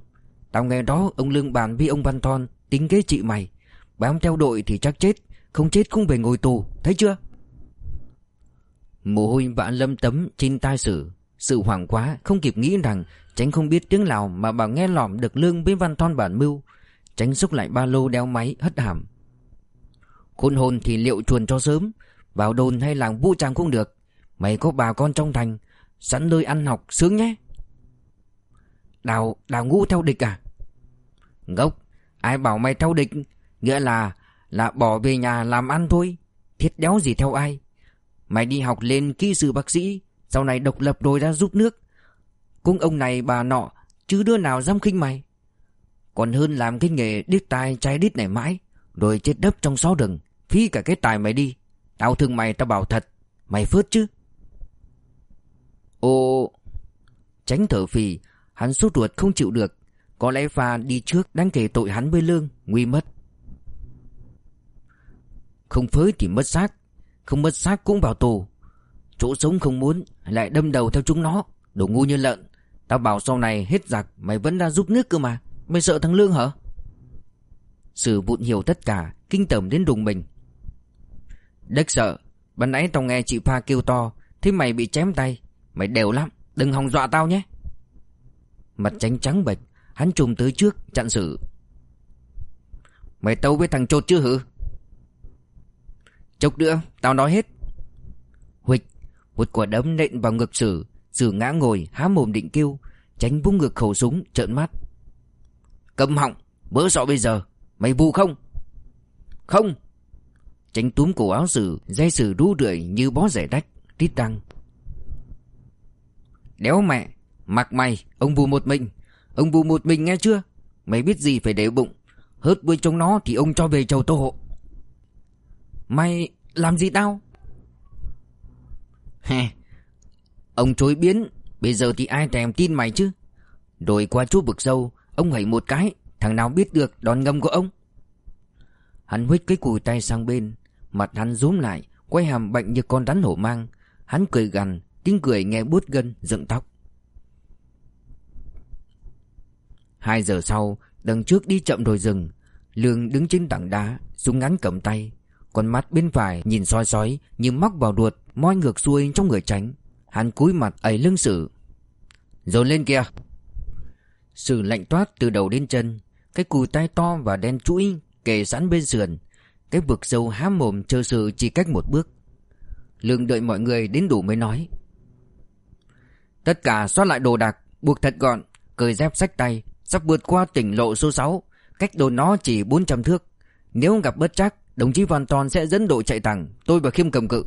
Tao nghe đó, ông Lương bàn với ông Văn Thon Tính kế chị mày. Bám theo đội thì chắc chết, Không chết cũng về ngồi tù, Thấy chưa? Mồ hôi vã lâm tấm trên tai sử Sự hoảng quá không kịp nghĩ rằng Tránh không biết tiếng nào mà bảo nghe lỏm được lương với văn thon bản mưu. Tránh xúc lại ba lô đeo máy hất hàm. Khôn hồn thì liệu chuồn cho sớm? Vào đồn hay làng vũ trang cũng được. Mày có bà con trong thành Sẵn nơi ăn học sướng nhé. Đào, đào ngũ theo địch à? Ngốc Ai bảo mày theo địch? Nghĩa là Là bỏ về nhà làm ăn thôi. Thiết đéo gì theo ai? Mày đi học lên kỹ sư bác sĩ, Sau này độc lập rồi ra giúp nước. Cũng ông này bà nọ, Chứ đứa nào dám khinh mày. Còn hơn làm cái nghề đít tai trái đít này mãi, Rồi chết đấp trong xó rừng, Phí cả cái tài mày đi. Tao thương mày tao bảo thật, Mày phớt chứ. Ồ Tránh thở phì, Hắn sốt ruột không chịu được. Có lẽ pha đi trước đang kể tội hắn với lương, Nguy mất. Không phới thì mất xác. Không mất xác cũng vào tù. Chỗ sống không muốn, Lại đâm đầu theo chúng nó. Đồ ngu như lợn. Tao bảo sau này hết giặc, Mày vẫn đang giúp nước cơ mà. Mày sợ thằng Lương hả? Sử vụn hiểu tất cả, Kinh tởm đến đùng mình. Đắc sợ, Ban nãy tao nghe chị Pha kêu to, Thế mày bị chém tay. Mày đều lắm, Đừng hòng dọa tao nhé. Mặt tránh trắng bệch, Hắn trùm tới trước, chặn sự. Mày tâu với thằng chột chưa hử? Chốc nữa, Tao nói hết. Huỵch, Một quả đấm nện vào ngực sử. Sử ngã ngồi, há mồm định kêu. Tránh vung ngực khẩu súng, trợn mắt. Cầm họng, Bớ sọ bây giờ. Mày vù không? Không. Tránh túm cổ áo sử, Dây sử đu rượi như bó rẻ đách Rít răng Đéo mẹ, Mặc mày, Ông vù một mình. Ông vù một mình nghe chưa? Mày biết gì phải để bụng. Hớt bươi trong nó thì ông cho về chầu tô hộ. Mày làm gì tao? Hè, Ông chối biến, Bây giờ thì ai thèm tin mày chứ? Rồi qua chú vực sâu, Ông hãy một cái, Thằng nào biết được đòn ngâm của ông? Hắn huých cái cùi tay sang bên, Mặt hắn rúm lại, Quay hàm bệnh như con rắn hổ mang. Hắn cười gằn, Tiếng cười nghe bút gân, dựng tóc. Hai giờ sau, Đằng trước đi chậm rồi dừng. Lương đứng trên tảng đá, Súng ngắn cầm tay. Con mắt bên phải nhìn soi sói Như móc vào ruột, Moi ngược xuôi trong người tránh. Hắn cúi mặt ấy lưng sử Rồi lên kìa. Sử lạnh toát từ đầu đến chân, Cái cùi tay to và đen chuỗi Kề sẵn bên sườn. Cái vực sâu há mồm chờ sự chỉ cách một bước. Lương đợi mọi người đến đủ mới nói. Tất cả xóa lại đồ đạc, Buộc thật gọn, Cởi dép sách tay, Sắp vượt qua tỉnh lộ số 6 Cách đồn nó chỉ 400 thước. Nếu gặp bất chắc Đồng chí Văn Toàn sẽ dẫn đội chạy thẳng Tôi và Khiêm cầm cự.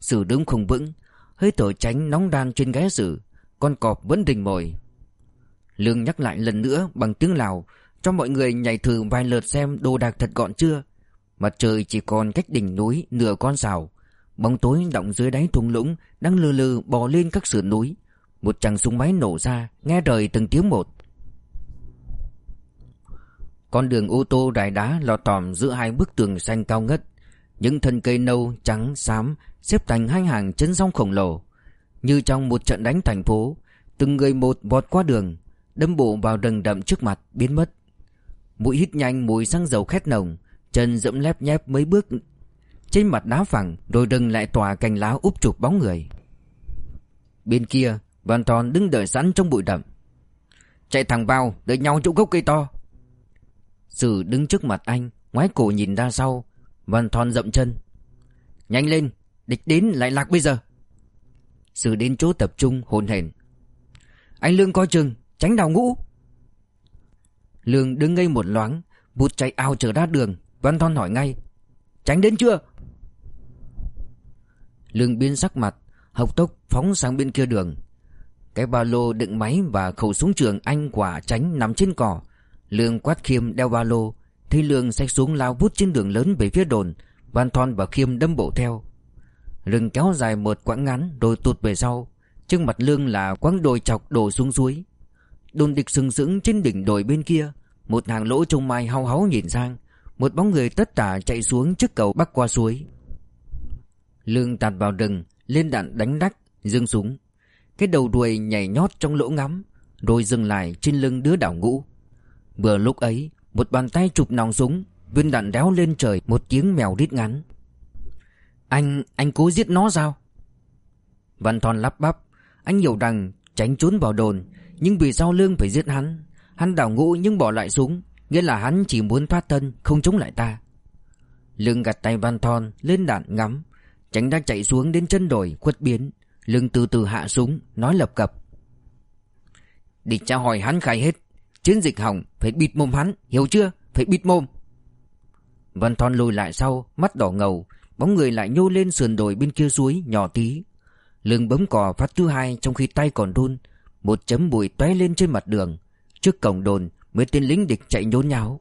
Sử đứng không vững, Hơi thở tránh nóng đan trên ghé sử Con cọp vẫn đình mồi. Lương nhắc lại lần nữa bằng tiếng Lào, Cho mọi người nhảy thử vài lượt xem đồ đạc thật gọn chưa. Mặt trời chỉ còn cách đỉnh núi nửa con sào Bóng tối động dưới đáy thung lũng Đang lừ lừ bò lên các sườn núi. Một chàng súng máy nổ ra, Nghe rời từng tiếng một. Con đường ô tô đài đá lọt tòm giữa hai bức tường xanh cao ngất. Những thân cây nâu, trắng, xám Xếp thành hai hàng chân song khổng lồ Như trong một trận đánh thành phố. Từng người một vọt qua đường Đâm bộ vào rừng đậm trước mặt biến mất. Mũi hít nhanh mùi xăng dầu khét nồng Chân dẫm lép nhép mấy bước Trên mặt đá phẳng Rồi rừng lại tỏa cành lá úp chụp bóng người. Bên kia Văn Thòn đứng đợi sẵn trong bụi đậm Chạy thẳng vào Đợi nhau chỗ gốc cây to. Sử đứng trước mặt anh, Ngoái cổ nhìn ra sau. Văn Thon dậm chân. Nhanh lên, Địch đến lại lạc bây giờ. Sử đến chỗ tập trung, hồn hển. Anh Lương coi chừng, Tránh đào ngũ. Lương đứng ngây một loáng Bụt chạy ao trở ra đường. Văn Thon hỏi ngay, Tránh đến chưa? Lương biến sắc mặt Học tốc phóng sang bên kia đường. Cái ba lô đựng máy và khẩu súng trường anh quả tránh nằm trên cỏ. Lương quát Khiêm đeo ba lô, Thấy Lương xách xuống lao vút trên đường lớn về phía đồn, Văn Thon và Khiêm đâm bộ theo. Lương kéo dài một quãng ngắn rồi tụt về sau, Trước mặt Lương là quãng đồi chọc đổ xuống suối. Đồn địch sừng sững trên đỉnh đồi bên kia, Một hàng lỗ trông mai hao háu nhìn sang, Một bóng người tất tả chạy xuống trước cầu bắc qua suối. Lương tạt vào rừng, Lên đạn đánh đắc Dương súng. Cái đầu đuôi nhảy nhót trong lỗ ngắm, Rồi dừng lại trên lưng đứa đảo ngũ. Vừa lúc ấy Một bàn tay chụp nòng súng Viên đạn đéo lên trời Một tiếng mèo rít ngắn. Anh, anh cố giết nó sao? Văn Thon lắp bắp Anh hiểu rằng tránh trốn vào đồn Nhưng vì sao Lương phải giết hắn. Hắn đảo ngũ nhưng bỏ lại súng Nghĩa là hắn chỉ muốn thoát thân Không chống lại ta. Lương gạt tay Văn Thon lên đạn ngắm Tránh đang chạy xuống đến chân đồi khuất biến. Lương từ từ hạ súng Nói lập cập. Địch tra hỏi hắn khai hết Chiến dịch hỏng, phải bịt mồm hắn, Hiểu chưa? Phải bịt mồm. Văn Thon lùi lại sau, Mắt đỏ ngầu, Bóng người lại nhô lên sườn đồi bên kia suối, nhỏ tí. Lưng bấm cò phát thứ hai Trong khi tay còn run, Một chấm bụi tóe lên trên mặt đường. Trước cổng đồn, Mấy tên lính địch chạy nhốn nháo.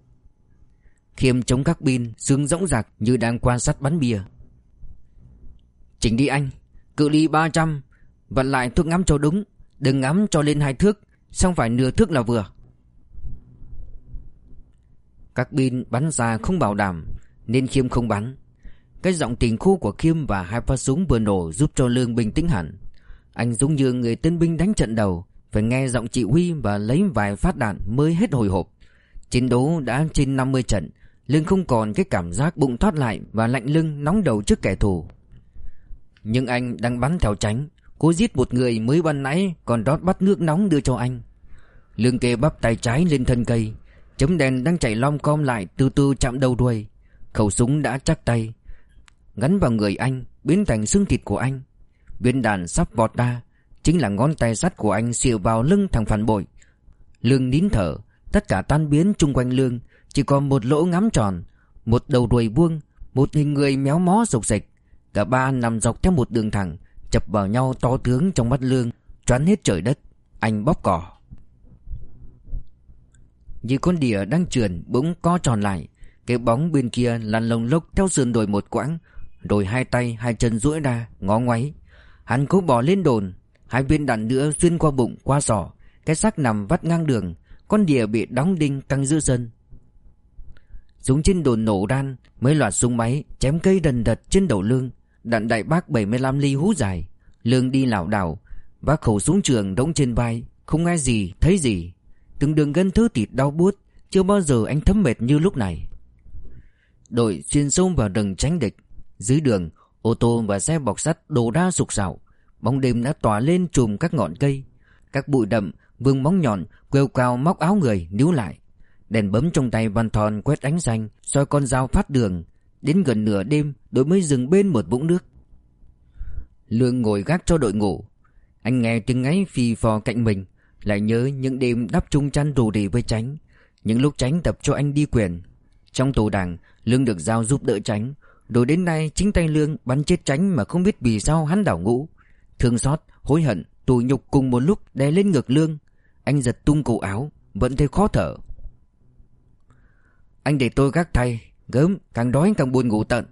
Khiêm chống các pin, Sướng rỗng rạc như đang quan sát bắn bia. Chỉnh đi anh, Cự ly 300 Vặn lại thuốc ngắm cho đúng, Đừng ngắm cho lên hai thước, Xong phải nửa thước là vừa. Các pin bắn ra không bảo đảm, Nên Khiêm không bắn. Cái giọng tình khu của Khiêm và hai phát súng vừa nổ Giúp cho Lương bình tĩnh hẳn. Anh giống như, người tân binh đánh trận đầu, Phải nghe giọng chỉ huy và lấy vài phát đạn Mới hết hồi hộp. Chiến đấu đã trên 50 trận, Lương không còn cái cảm giác bụng thoát lại Và lạnh lưng nóng đầu trước kẻ thù. Nhưng anh đang bắn theo tránh, Cố giết một người mới ban nãy Còn đót bắt nước nóng đưa cho anh. Lương kê bắp tay trái lên thân cây Chấm đèn đang chạy lom com lại Từ từ chạm đầu đuôi. Khẩu súng đã chắc tay. Gắn vào người anh, Biến thành xương thịt của anh. Viên đạn sắp vọt ra, Chính là ngón tay sắt của anh xịu vào lưng thằng phản bội. Lương nín thở, Tất cả tan biến chung quanh lương Chỉ còn một lỗ ngắm tròn, Một đầu đuôi buông Một hình người méo mó rục rịch. Cả ba nằm dọc theo một đường thẳng, Chập vào nhau to tướng trong mắt lương, Choán hết trời đất. Anh bóp cỏ. Như con đỉa đang trườn bỗng co tròn lại, Cái bóng bên kia lăn lồng lốc theo sườn đồi một quãng, Rồi hai tay, hai chân duỗi ra, ngó ngoáy. Hắn cố bỏ lên đồn, Hai viên đạn nữa xuyên qua bụng, qua sọ Cái xác nằm vắt ngang đường, Con đỉa bị đóng đinh căng giữa sân. Súng trên đồn nổ đan, Mấy loạt súng máy chém cây đần đật trên đầu lương Đạn đại bác 75 ly hú dài, Lương đi lảo đảo bác khẩu súng trường đống trên vai, Không nghe gì, thấy gì. Từng đường gân thứ thịt đau buốt, Chưa bao giờ anh thấm mệt như lúc này. Đội xuyên sâu vào rừng tránh địch. Dưới đường, Ô tô và xe bọc sắt đổ ra sục sạo. Bóng đêm đã tỏa lên trùm các ngọn cây. Các bụi đậm, vương móng nhọn Quêu cao móc áo người níu lại. Đèn bấm trong tay Văn Thòn quét ánh xanh, soi con dao phát đường. Đến gần nửa đêm, đội mới dừng bên một vũng nước. Lương ngồi gác cho đội ngủ. Anh nghe tiếng ngáy phì phò cạnh mình. Lại nhớ những đêm đắp chung chăn rù rì với tránh Những lúc tránh tập cho anh đi quyền. Trong tù đảng Lương được giao giúp đỡ tránh Rồi đến nay chính tay Lương bắn chết tránh Mà không biết vì sao hắn đảo ngũ. Thương xót, hối hận, tủi nhục cùng một lúc đè lên ngực Lương. Anh giật tung cổ áo Vẫn thấy khó thở. Anh để tôi gác thay Gớm càng đói càng buồn ngủ tận.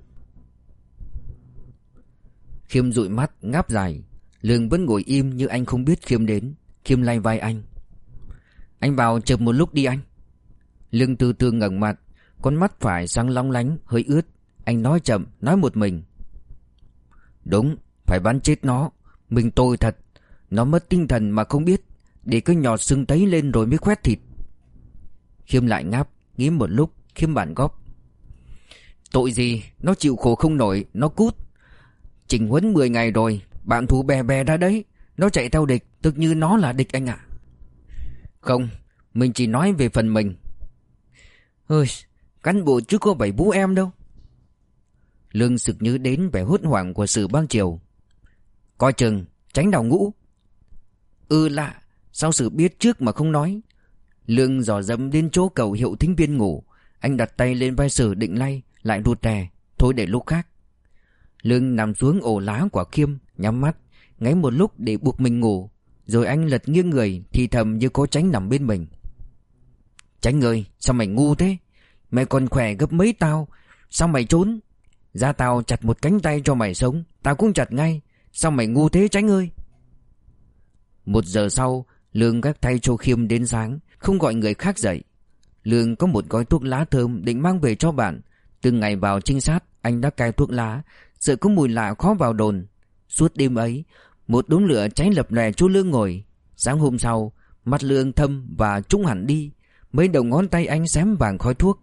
Khiêm dụi mắt ngáp dài. Lương vẫn ngồi im như anh không biết Khiêm đến. Khiêm lay vai anh. Anh vào chụp một lúc đi anh. Lương tư tư ngẩng mặt, Con mắt phải sáng long lánh, hơi ướt. Anh nói chậm, nói một mình. Đúng, phải bắn chết nó. Mình tôi thật. Nó mất tinh thần mà không biết. Để cứ nhọt sưng tấy lên rồi mới khoét thịt. Khiêm lại ngáp Nghĩ một lúc, Khiêm bản góp. Tội gì? Nó chịu khổ không nổi, Nó cút. Chỉnh huấn 10 ngày rồi, Bạn thù bè bè ra đấy. Nó chạy theo địch. Tức như nó là địch anh ạ. Không, Mình chỉ nói về phần mình. Ơi Cán bộ chứ có phải bú em đâu. Lương sực nhớ đến vẻ hốt hoảng của sự ban chiều. Coi chừng, Tránh đào ngũ. Ừ lạ Sao sự biết trước mà không nói, Lương dò dẫm đến chỗ cầu hiệu thính viên ngủ. Anh đặt tay lên vai sử định lay, lại rụt rè. Thôi để lúc khác. Lương nằm xuống ổ lá quả Khiêm, Nhắm mắt, Ngáy một lúc để buộc mình ngủ. Rồi anh lật nghiêng người, Thì thầm như cố tránh nằm bên mình. Tránh ơi, sao mày ngu thế? Mày còn khỏe gấp mấy tao? Sao mày trốn? Ra tao chặt một cánh tay cho mày sống, Tao cũng chặt ngay. Sao mày ngu thế tránh ơi? Một giờ sau, Lương gác thay cho Khiêm đến sáng, Không gọi người khác dậy. Lương có một gói thuốc lá thơm định mang về cho bạn. Từ ngày vào trinh sát, Anh đã cai thuốc lá, Sợ có mùi lạ khó vào đồn. Suốt đêm ấy một đống lửa cháy lập lòe chỗ Lương ngồi. Sáng hôm sau, Mặt Lương thâm và trúng hẳn đi, Mấy đầu ngón tay anh xém vàng khói thuốc.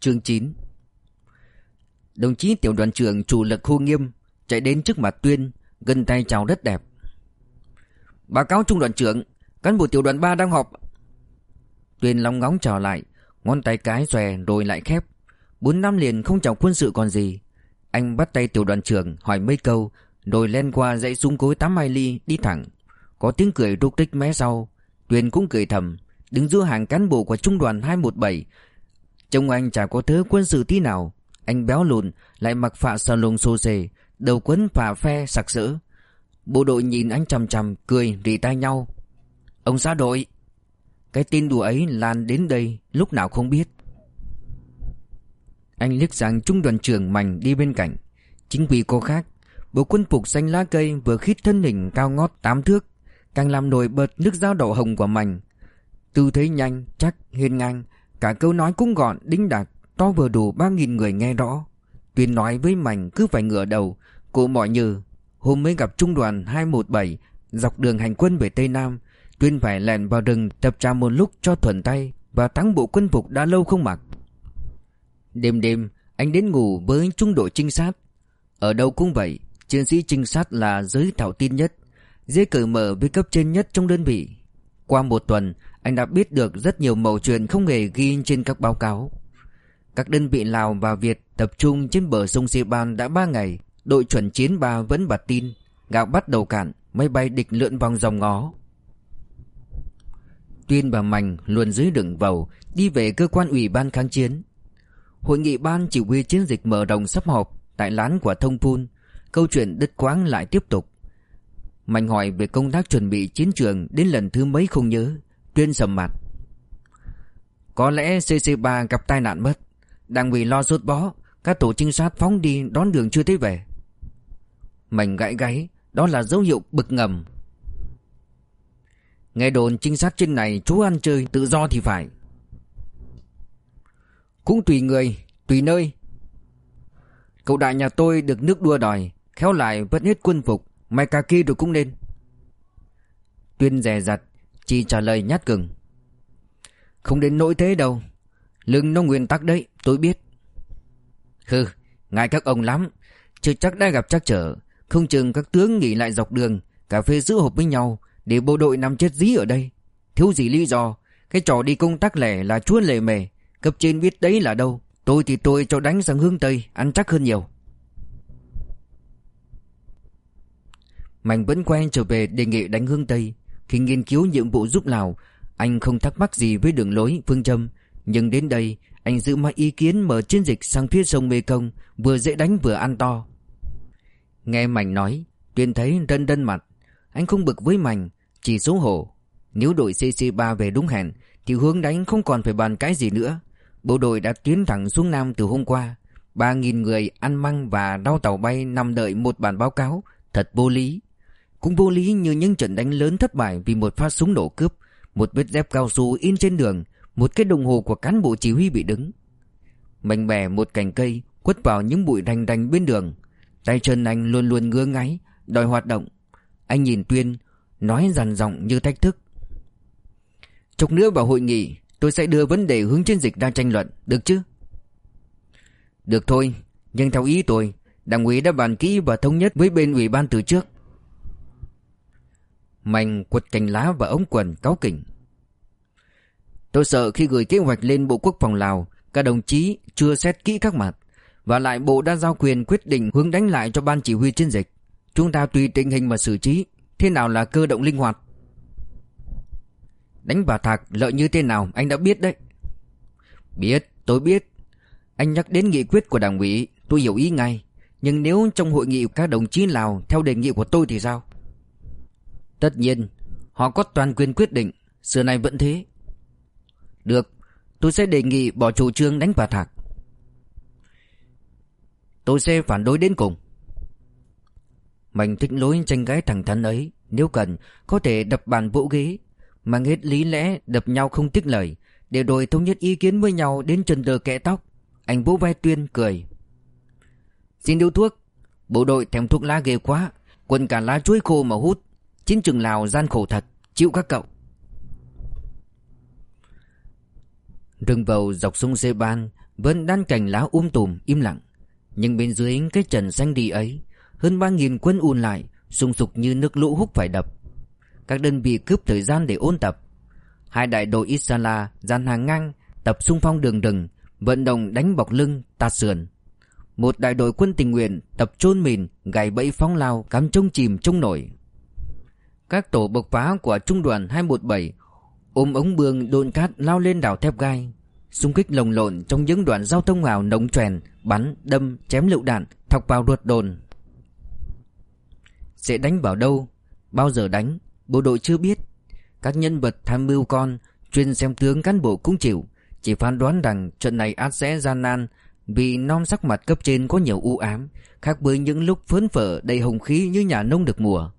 Chương 9 Đồng chí tiểu đoàn trưởng chủ lực khu nghiêm Chạy đến trước mặt Tuyên Gần tay chào rất đẹp. Báo cáo trung đoàn trưởng, Cán bộ tiểu đoàn 3 đang họp. Tuyên long ngóng chào lại, Ngón tay cái xòe rồi lại khép. Bốn năm liền không chào quân sự còn gì. Anh bắt tay tiểu đoàn trưởng hỏi mấy câu rồi len qua dãy súng cối tám mai ly, đi thẳng. Có tiếng cười rúc rích mé sau. Tuyền cũng cười thầm, Đứng giữa hàng cán bộ của trung đoàn 217 Trông anh chả có thứ quân sự tí nào. Anh béo lùn, Lại mặc phạ sờ lùng xô xề, Đầu quấn phà phe sặc sỡ. Bộ đội nhìn anh chằm chằm, Cười, rỉ tai nhau. Ông xã đội, Cái tin đùa ấy lan đến đây, Lúc nào không biết. Anh liếc sang trung đoàn trưởng Mành đi bên cạnh. Chính vì cô khác Bộ quân phục xanh lá cây vừa khít thân hình cao ngót tám thước Càng làm nổi bật nước dao đỏ hồng của mảnh. Tư thế nhanh, chắc, hiên ngang Cả câu nói cũng gọn, đính đạc To vừa đủ ba nghìn người nghe rõ. Tuyên nói với mảnh cứ phải ngửa đầu Cụ mọi như Hôm mới gặp trung đoàn 217 Dọc đường hành quân về Tây Nam Tuyên phải lèn vào rừng tập trà một lúc cho thuần tay Và thắng bộ quân phục đã lâu không mặc. Đêm đêm anh đến ngủ với trung đội trinh sát. Ở đâu cũng vậy Chiến sĩ trinh sát là giới thảo tin nhất, Dễ cởi mở với cấp trên nhất trong đơn vị. Qua một tuần, Anh đã biết được rất nhiều mẩu chuyện không hề ghi trên các báo cáo. Các đơn vị Lào và Việt tập trung trên bờ sông Siban đã 3 ngày. Đội chuẩn chiến 3 vẫn bật tin, Gạo bắt đầu cạn, Máy bay địch lượn vòng dòng ngó. Tuyên và Mành luôn dưới đường vầu Đi về cơ quan ủy ban kháng chiến. Hội nghị ban chỉ huy chiến dịch mở rộng sắp họp Tại lán của Thông Phun. Câu chuyện đứt quáng lại tiếp tục. Mạnh hỏi về công tác chuẩn bị chiến trường Đến lần thứ mấy không nhớ? Tuyên sầm mặt. Có lẽ CC3 gặp tai nạn mất. Đang vì lo rốt bó Các tổ trinh sát phóng đi đón đường chưa thấy về. Mạnh gãi gáy Đó là dấu hiệu bực ngầm. Nghe đồn trinh sát trên này chú ăn chơi tự do thì phải. Cũng tùy người, tùy nơi. Cậu đại nhà tôi được nước đua đòi Khéo lại vẫn hết quân phục Mày cà kỳ rồi cũng nên. Tuyên dè dặt Chỉ trả lời nhát gừng Không đến nỗi thế đâu, Lưng nó nguyên tắc đấy, tôi biết. Hừ, Ngại các ông lắm, chưa chắc đã gặp chắc trở. Không chừng các tướng nghỉ lại dọc đường, Cà phê giữ hộp với nhau, Để bộ đội nằm chết dí ở đây. Thiếu gì lý do, Cái trò đi công tác lẻ là chuôn lề mề. Cấp trên biết đấy là đâu, Tôi thì tôi cho đánh sang hướng Tây, Ăn chắc hơn nhiều. Mạnh vẫn quay trở về đề nghị đánh hướng Tây. Khi nghiên cứu nhiệm vụ giúp Lào, Anh không thắc mắc gì với đường lối, phương châm. Nhưng đến đây, Anh giữ mãi ý kiến mở chiến dịch sang phía sông Mê Công Vừa dễ đánh vừa ăn to. Nghe Mạnh nói, Tuyên thấy rân đân mặt. Anh không bực với Mạnh Chỉ xấu hổ. Nếu đội CC3 về đúng hẹn, Thì hướng đánh không còn phải bàn cái gì nữa. Bộ đội đã tiến thẳng xuống Nam từ hôm qua. 3.000 người ăn măng và đau tàu bay nằm đợi một bản báo cáo, Thật vô lý cũng vô lý như những trận đánh lớn thất bại vì một phát súng nổ cướp, một vết dép cao su in trên đường, một cái đồng hồ của cán bộ chỉ huy bị đứng. Mạnh bẻ một cành cây, quất vào những bụi đành đành bên đường. Tay chân anh luôn luôn ngứa ngáy, đòi hoạt động. Anh nhìn Tuyên, nói dằn giọng như thách thức. Chốc nữa vào hội nghị, tôi sẽ đưa vấn đề hướng chiến dịch ra tranh luận, được chứ? Được thôi, nhưng theo ý tôi, đảng ủy đã bàn kỹ và thống nhất với bên ủy ban từ trước. Mạnh quật cành lá và ống quần cáo kỉnh. Tôi sợ khi gửi kế hoạch lên Bộ Quốc phòng Lào, Các đồng chí chưa xét kỹ các mặt, Và lại Bộ đã giao quyền quyết định hướng đánh lại cho ban chỉ huy chiến dịch. Chúng ta tùy tình hình mà xử trí, Thế nào là cơ động linh hoạt? Đánh bà Thạc lợi như thế nào, anh đã biết đấy. Biết, tôi biết. Anh nhắc đến nghị quyết của đảng ủy, Tôi hiểu ý ngay. Nhưng nếu trong hội nghị các đồng chí Lào Theo đề nghị của tôi thì sao? Tất nhiên, Họ có toàn quyền quyết định, Xưa nay vẫn thế. Được, Tôi sẽ đề nghị bỏ chủ trương đánh bà Thạc. Tôi sẽ phản đối đến cùng. Mạnh thích lối tranh gái thẳng thắn ấy, Nếu cần, Có thể đập bàn vỗ ghế, Mang hết lý lẽ đập nhau không tiếc lời, Để rồi thống nhất ý kiến với nhau Đến trần đờ kẽ tóc. Anh vỗ vai Tuyên cười. Xin điếu thuốc, Bộ đội thèm thuốc lá ghê quá, Quần cả lá chuối khô mà hút. Chiến trường Lào gian khổ thật Chịu các cậu. Rừng bầu dọc sông Sê Ban Vẫn đan cành lá um tùm im lặng. Nhưng bên dưới cái trần xanh đi ấy Hơn ba nghìn quân ùn lại sung sục như nước lũ hút phải đập. Các đơn vị cướp thời gian để ôn tập. Hai đại đội Isala dàn hàng ngang Tập xung phong đường rừng Vận động đánh bọc lưng, tạt sườn. Một đại đội quân tình nguyện Tập chôn mìn, gài bẫy phóng lao Cắm trông chìm trông nổi. Các tổ bộc phá của trung đoàn 217 Ôm ống bương đôn cát lao lên đảo thép gai. Xung kích lồng lộn trong những đoạn giao thông ngào nồng trèn Bắn, đâm, chém lựu đạn Thọc vào ruột đồn. Sẽ đánh vào đâu? Bao giờ đánh? Bộ đội chưa biết. Các nhân vật tham mưu con Chuyên xem tướng cán bộ cũng chịu Chỉ phán đoán rằng trận này át sẽ gian nan Vì non sắc mặt cấp trên có nhiều u ám Khác với những lúc phớn phở đầy hồng khí như nhà nông được mùa.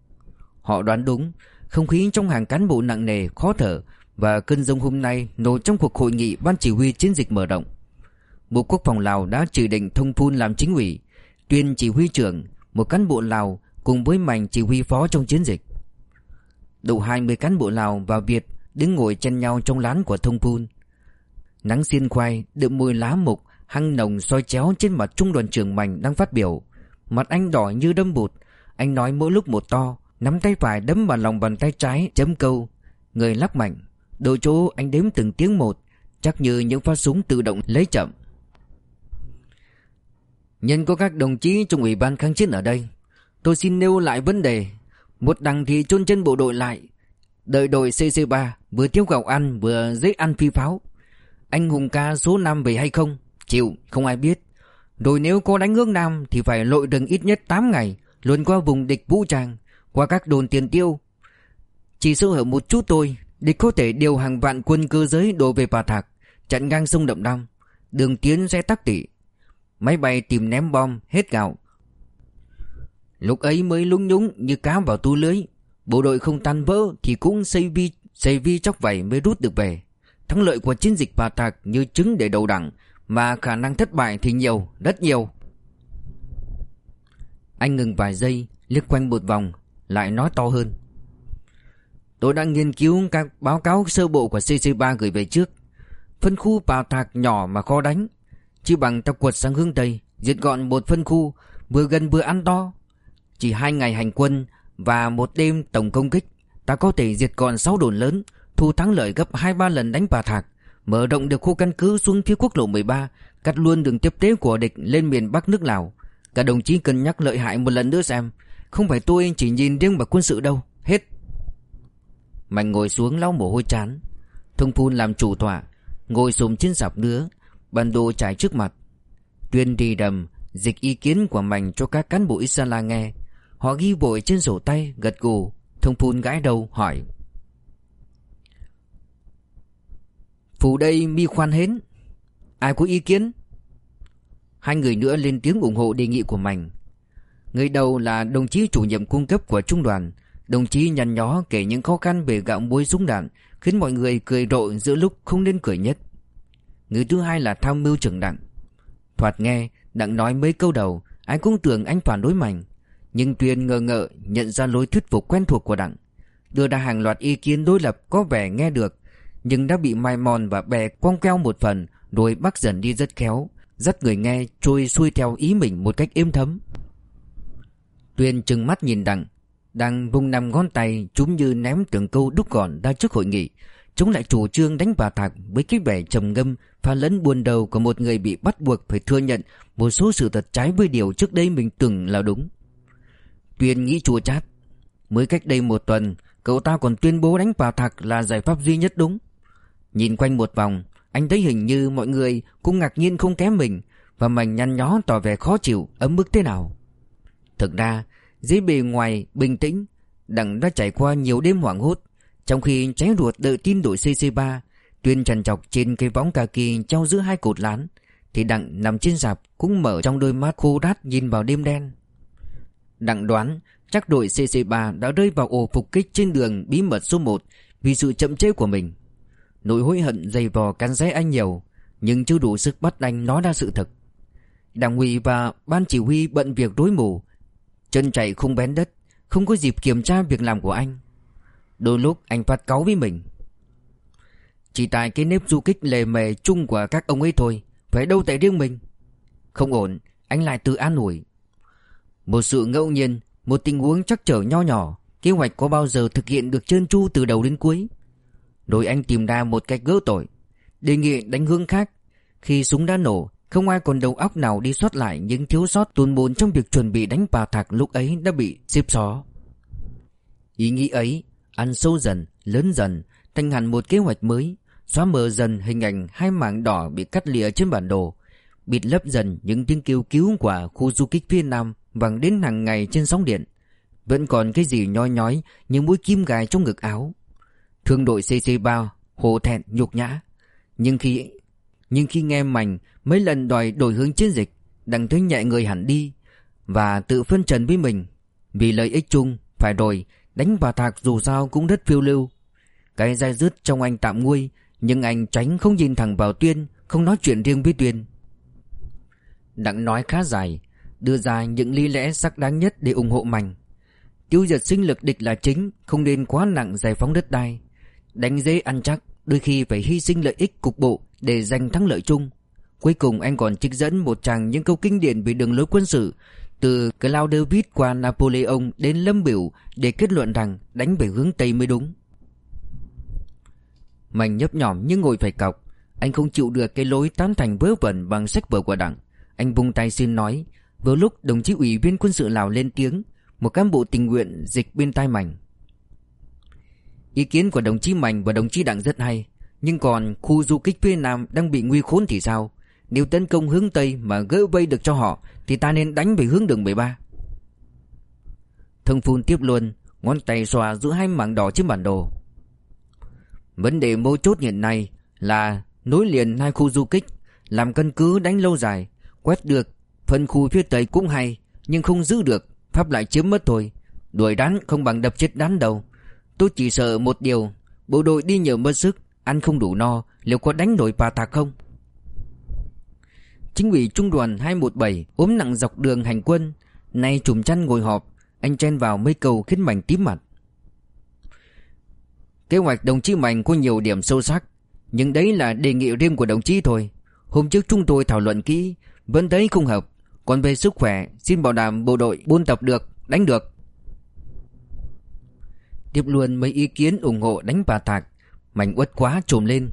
Họ đoán đúng Không khí trong hàng cán bộ nặng nề, khó thở và cơn giông hôm nay nổ trong cuộc hội nghị ban chỉ huy chiến dịch mở rộng. Bộ Quốc phòng Lào đã chỉ định Thông Phun làm chính ủy, Tuyên chỉ huy trưởng, một cán bộ Lào cùng với mảnh chỉ huy phó trong chiến dịch. Đủ 20 cán bộ Lào và Việt đứng ngồi chen nhau trong lán của Thông Phun. Nắng xiên khoai, đượm mùi lá mục, hăng nồng soi chéo trên mặt trung đoàn trưởng mảnh đang phát biểu. Mặt anh đỏ như đâm bụt, anh nói mỗi lúc một to, nắm tay phải đấm vào lòng bàn tay trái chấm câu, người lắc mạnh. Đồ chỗ anh đếm từng tiếng một Chắc như những phát súng tự động lấy chậm. Nhân có các đồng chí trong ủy ban kháng chiến ở đây Tôi xin nêu lại vấn đề. Một đằng thì chôn chân bộ đội lại Đợi đội CC3 Vừa thiếu gạo ăn vừa dễ ăn phi pháo. Anh hùng ca số 5 về hay không? Chịu không ai biết. Rồi nếu có đánh hướng Nam Thì phải lội rừng ít nhất 8 ngày Luôn qua vùng địch vũ trang. Qua các đồn tiền tiêu. Chỉ sơ hở một chút tôi Địch có thể điều hàng vạn quân cơ giới đổ về Bà Thạc Chặn ngang sông Đậm Đam Đường tiến sẽ tắc tỉ Máy bay tìm ném bom hết gạo. Lúc ấy mới lúng nhúng như cá vào tu lưới. Bộ đội không tan vỡ Thì cũng xây vi xây vi chóc vảy mới rút được về. Thắng lợi của chiến dịch Bà Thạc như trứng để đầu đẳng Mà khả năng thất bại thì nhiều, rất nhiều. Anh ngừng vài giây liếc quanh một vòng. Lại nói to hơn. Tôi đã nghiên cứu các báo cáo sơ bộ của CC3 gửi về trước. Phân khu bào thạc nhỏ mà khó đánh. Chỉ bằng ta quật sang hướng Tây, Diệt gọn một phân khu, Vừa gần vừa ăn to. Chỉ hai ngày hành quân Và một đêm tổng công kích, Ta có thể diệt gọn 6 đồn lớn, Thu thắng lợi gấp 2-3 lần đánh bà thạc, Mở rộng được khu căn cứ xuống phía quốc lộ 13 Cắt luôn đường tiếp tế của địch lên miền Bắc nước Lào. Các đồng chí cân nhắc lợi hại một lần nữa xem không phải tôi chỉ nhìn riêng vào quân sự đâu. Hết. Mạnh ngồi xuống lau mồ hôi chán. Thông phun làm chủ tọa, Ngồi xùm trên sạp nứa, Bản đồ trải trước mặt. Tuyên đi đầm, Dịch ý kiến của Mạnh cho các cán bộ Isala nghe. Họ ghi vội trên sổ tay, Gật gù. Thông phun gãi đầu, hỏi. Phủ đây mi khoan hến. Ai có ý kiến? Hai người nữa lên tiếng ủng hộ đề nghị của Mạnh. Người đầu là đồng chí chủ nhiệm cung cấp của trung đoàn. Đồng chí nhăn nhó kể những khó khăn về gạo muối súng đạn, Khiến mọi người cười rộ giữa lúc không nên cười nhất. Người thứ hai là tham mưu trưởng đặng Thoạt nghe, Đặng nói mấy câu đầu, Ai cũng tưởng anh toàn đối mạnh. Nhưng Tuyên ngờ ngợ nhận ra lối thuyết phục quen thuộc của đặng. Đưa ra hàng loạt ý kiến đối lập có vẻ nghe được, Nhưng đã bị mai mòn và bè quong queo một phần, Rồi bắt dần đi rất khéo, Dắt người nghe trôi xuôi theo ý mình một cách êm thấm. Tuyên trừng mắt nhìn đằng, đằng vung nằm ngón tay chúng như ném từng câu đúc gọn ra trước hội nghị Chúng lại chủ trương đánh bà Thạc với cái vẻ trầm ngâm pha lẫn buồn đầu của một người bị bắt buộc phải thừa nhận một số sự thật trái với điều trước đây mình từng là đúng. Tuyên nghĩ chua chát. Mới cách đây một tuần, cậu ta còn tuyên bố đánh bà Thạc là giải pháp duy nhất đúng. Nhìn quanh một vòng, anh thấy hình như mọi người cũng ngạc nhiên không kém mình và mình nhăn nhó tỏ vẻ khó chịu, ấm bức thế nào. Thực ra, dưới bề ngoài bình tĩnh Đặng đã trải qua nhiều đêm hoảng hốt Trong khi cháy ruột đợi tin đội CC3 Tuyên trần trọc trên cây võng kỳ treo giữa hai cột lán Thì Đặng nằm trên sạp cũng mở trong đôi mắt khô đát nhìn vào đêm đen Đặng đoán chắc đội CC3 đã rơi vào ổ phục kích trên đường bí mật số 1 vì sự chậm chế của mình. Nỗi hối hận dày vò cắn rẽ anh nhiều, nhưng chưa đủ sức bắt anh nói ra sự thật. Đảng ủy và ban chỉ huy bận việc rối mù, chân chạy không bén đất, không có dịp kiểm tra việc làm của anh. Đôi lúc anh phát cáu với mình. Chỉ tại cái nếp du kích lề mề chung của các ông ấy thôi, phải đâu tại riêng mình. Không ổn, anh lại tự an ủi. Một sự ngẫu nhiên, một tình huống chắc trở nho nhỏ, kế hoạch có bao giờ thực hiện được trơn tru từ đầu đến cuối. Rồi anh tìm ra một cách gỡ tội, đề nghị đánh hướng khác. Khi súng đã nổ, không ai còn đầu óc nào đi soát lại những thiếu sót tuôn bồn trong việc chuẩn bị đánh bà thạc lúc ấy đã bị xếp xó. Ý nghĩ ấy, ăn sâu dần, lớn dần, thành hẳn một kế hoạch mới, xóa mờ dần hình ảnh hai mảng đỏ bị cắt lìa trên bản đồ, bịt lấp dần những tiếng kêu cứu của khu du kích phía Nam vang đến hàng ngày trên sóng điện. Vẫn còn cái gì nhói nhói như mũi kim gài trong ngực áo. Thương đội CC3 hổ thẹn nhục nhã. Nhưng khi nhưng khi nghe mảnh mấy lần đòi đổi hướng chiến dịch, đặng thấy nhẹ người hẳn đi và tự phân trần với mình. Vì lợi ích chung, phải rồi, đánh bà thạc dù sao cũng rất phiêu lưu. Cái dai dứt trong anh tạm nguôi, nhưng anh tránh không nhìn thẳng vào Tuyên, không nói chuyện riêng với Tuyên. Đặng nói khá dài, đưa ra những lý lẽ sắc đáng nhất để ủng hộ mạnh. Tiêu diệt sinh lực địch là chính, không nên quá nặng giải phóng đất đai. Đánh dễ ăn chắc, đôi khi phải hy sinh lợi ích cục bộ để giành thắng lợi chung. Cuối cùng anh còn trích dẫn một chàng những câu kinh điển về đường lối quân sự từ Claudius qua Napoleon đến Lâm Biểu để kết luận rằng đánh về hướng Tây mới đúng. Mạnh nhấp nhỏm nhưng ngồi phải cọc, anh không chịu được cái lối tán thành vớ vẩn bằng sách vở của đảng. Anh vung tay xin nói, Vừa lúc đồng chí ủy viên quân sự Lào lên tiếng Một cán bộ tình nguyện dịch bên tai Mạnh. Ý kiến của đồng chí Mạnh và đồng chí Đặng rất hay nhưng còn khu du kích phía Nam đang bị nguy khốn thì sao? Nếu tấn công hướng Tây mà gỡ vây được cho họ, Thì ta nên đánh về hướng đường 13 Thông phun tiếp luôn, Ngón tay xòa giữa hai mảng đỏ trên bản đồ. Vấn đề mấu chốt hiện nay là nối liền hai khu du kích, Làm căn cứ đánh lâu dài. Quét được, Phân khu phía Tây cũng hay, Nhưng không giữ được, Pháp lại chiếm mất thôi. Đuổi đánh không bằng đập chết đánh đầu. Tôi chỉ sợ một điều, Bộ đội đi nhiều mất sức. Ăn không đủ no, Liệu có đánh nổi bà tạc không? Chính ủy trung đoàn 217 ốm nặng dọc đường hành quân, Nay trùm chăn ngồi họp, Anh chen vào mấy câu khiến Mạnh tím mặt. Kế hoạch đồng chí Mạnh có nhiều điểm sâu sắc, Nhưng đấy là đề nghị riêng của đồng chí thôi. Hôm trước chúng tôi thảo luận kỹ, Vẫn thấy không hợp. Còn về sức khỏe, Xin bảo đảm bộ đội buôn tập được, Đánh được. Tiếp luôn mấy ý kiến ủng hộ đánh bà thạc. Mạnh uất quá trồm lên.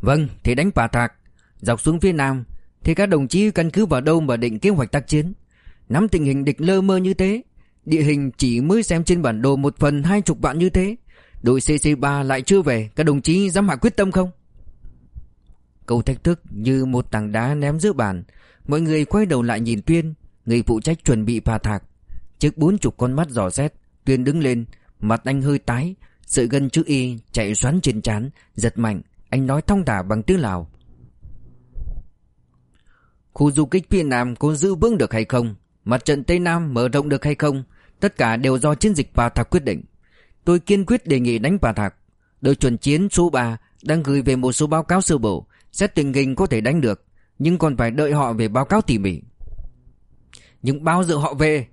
Vâng thì đánh bà thạc. Dọc xuống phía nam, Thì các đồng chí căn cứ vào đâu mà định kế hoạch tác chiến? Nắm tình hình địch lơ mơ như thế, Địa hình chỉ mới xem trên bản đồ Một phần hai chục vạn như thế, Đội CC3 lại chưa về, Các đồng chí dám hạ quyết tâm không? Câu thách thức như một tảng đá ném giữa bàn, Mọi người quay đầu lại nhìn Tuyên, Người phụ trách chuẩn bị pà thạc. Trước bốn chục con mắt dò xét, Tuyên đứng lên, Mặt anh hơi tái Sợi gân chữ Y chạy xoắn trên trán, Giật mạnh, Anh nói thong thả bằng tiếng Lào. Khu du kích phía Nam có giữ vững được hay không? Mặt trận Tây Nam mở rộng được hay không? Tất cả đều do chiến dịch bà Thạc quyết định. Tôi kiên quyết đề nghị đánh bà Thạc. Đội chuẩn chiến số 3 đang gửi về một số báo cáo sơ bộ, Xét tình hình có thể đánh được, nhưng còn phải đợi họ về báo cáo tỉ mỉ. Nhưng bao giờ họ về.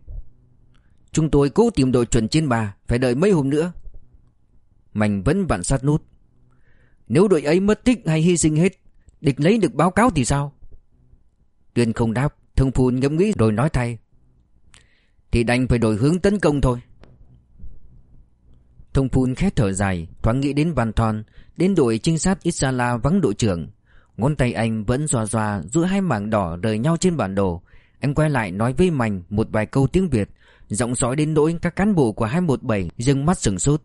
Chúng tôi cố tìm đội chuẩn trên bà Phải đợi mấy hôm nữa. Mạnh vẫn vặn sát nút. Nếu đội ấy mất tích hay hy sinh hết, Địch lấy được báo cáo thì sao? Tuyên không đáp Thông phu ngẫm nghĩ rồi nói thay. Thì đành phải đổi hướng tấn công thôi. Thông phun khét thở dài, Thoáng nghĩ đến Văn Thon, Đến đội trinh sát Isala vắng đội trưởng. Ngón tay anh vẫn dò dò giữa hai mảng đỏ rời nhau trên bản đồ. Anh quay lại nói với Mạnh một vài câu tiếng Việt, Giọng sói đến nỗi các cán bộ của 217 dừng mắt sừng sốt.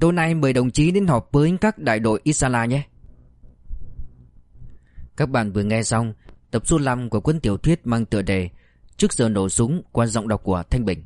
Tối nay mời đồng chí đến họp với các đại đội Isala nhé. Các bạn vừa nghe xong tập số 5 của cuốn tiểu thuyết mang tựa đề Trước giờ nổ súng qua giọng đọc của Thanh Bình.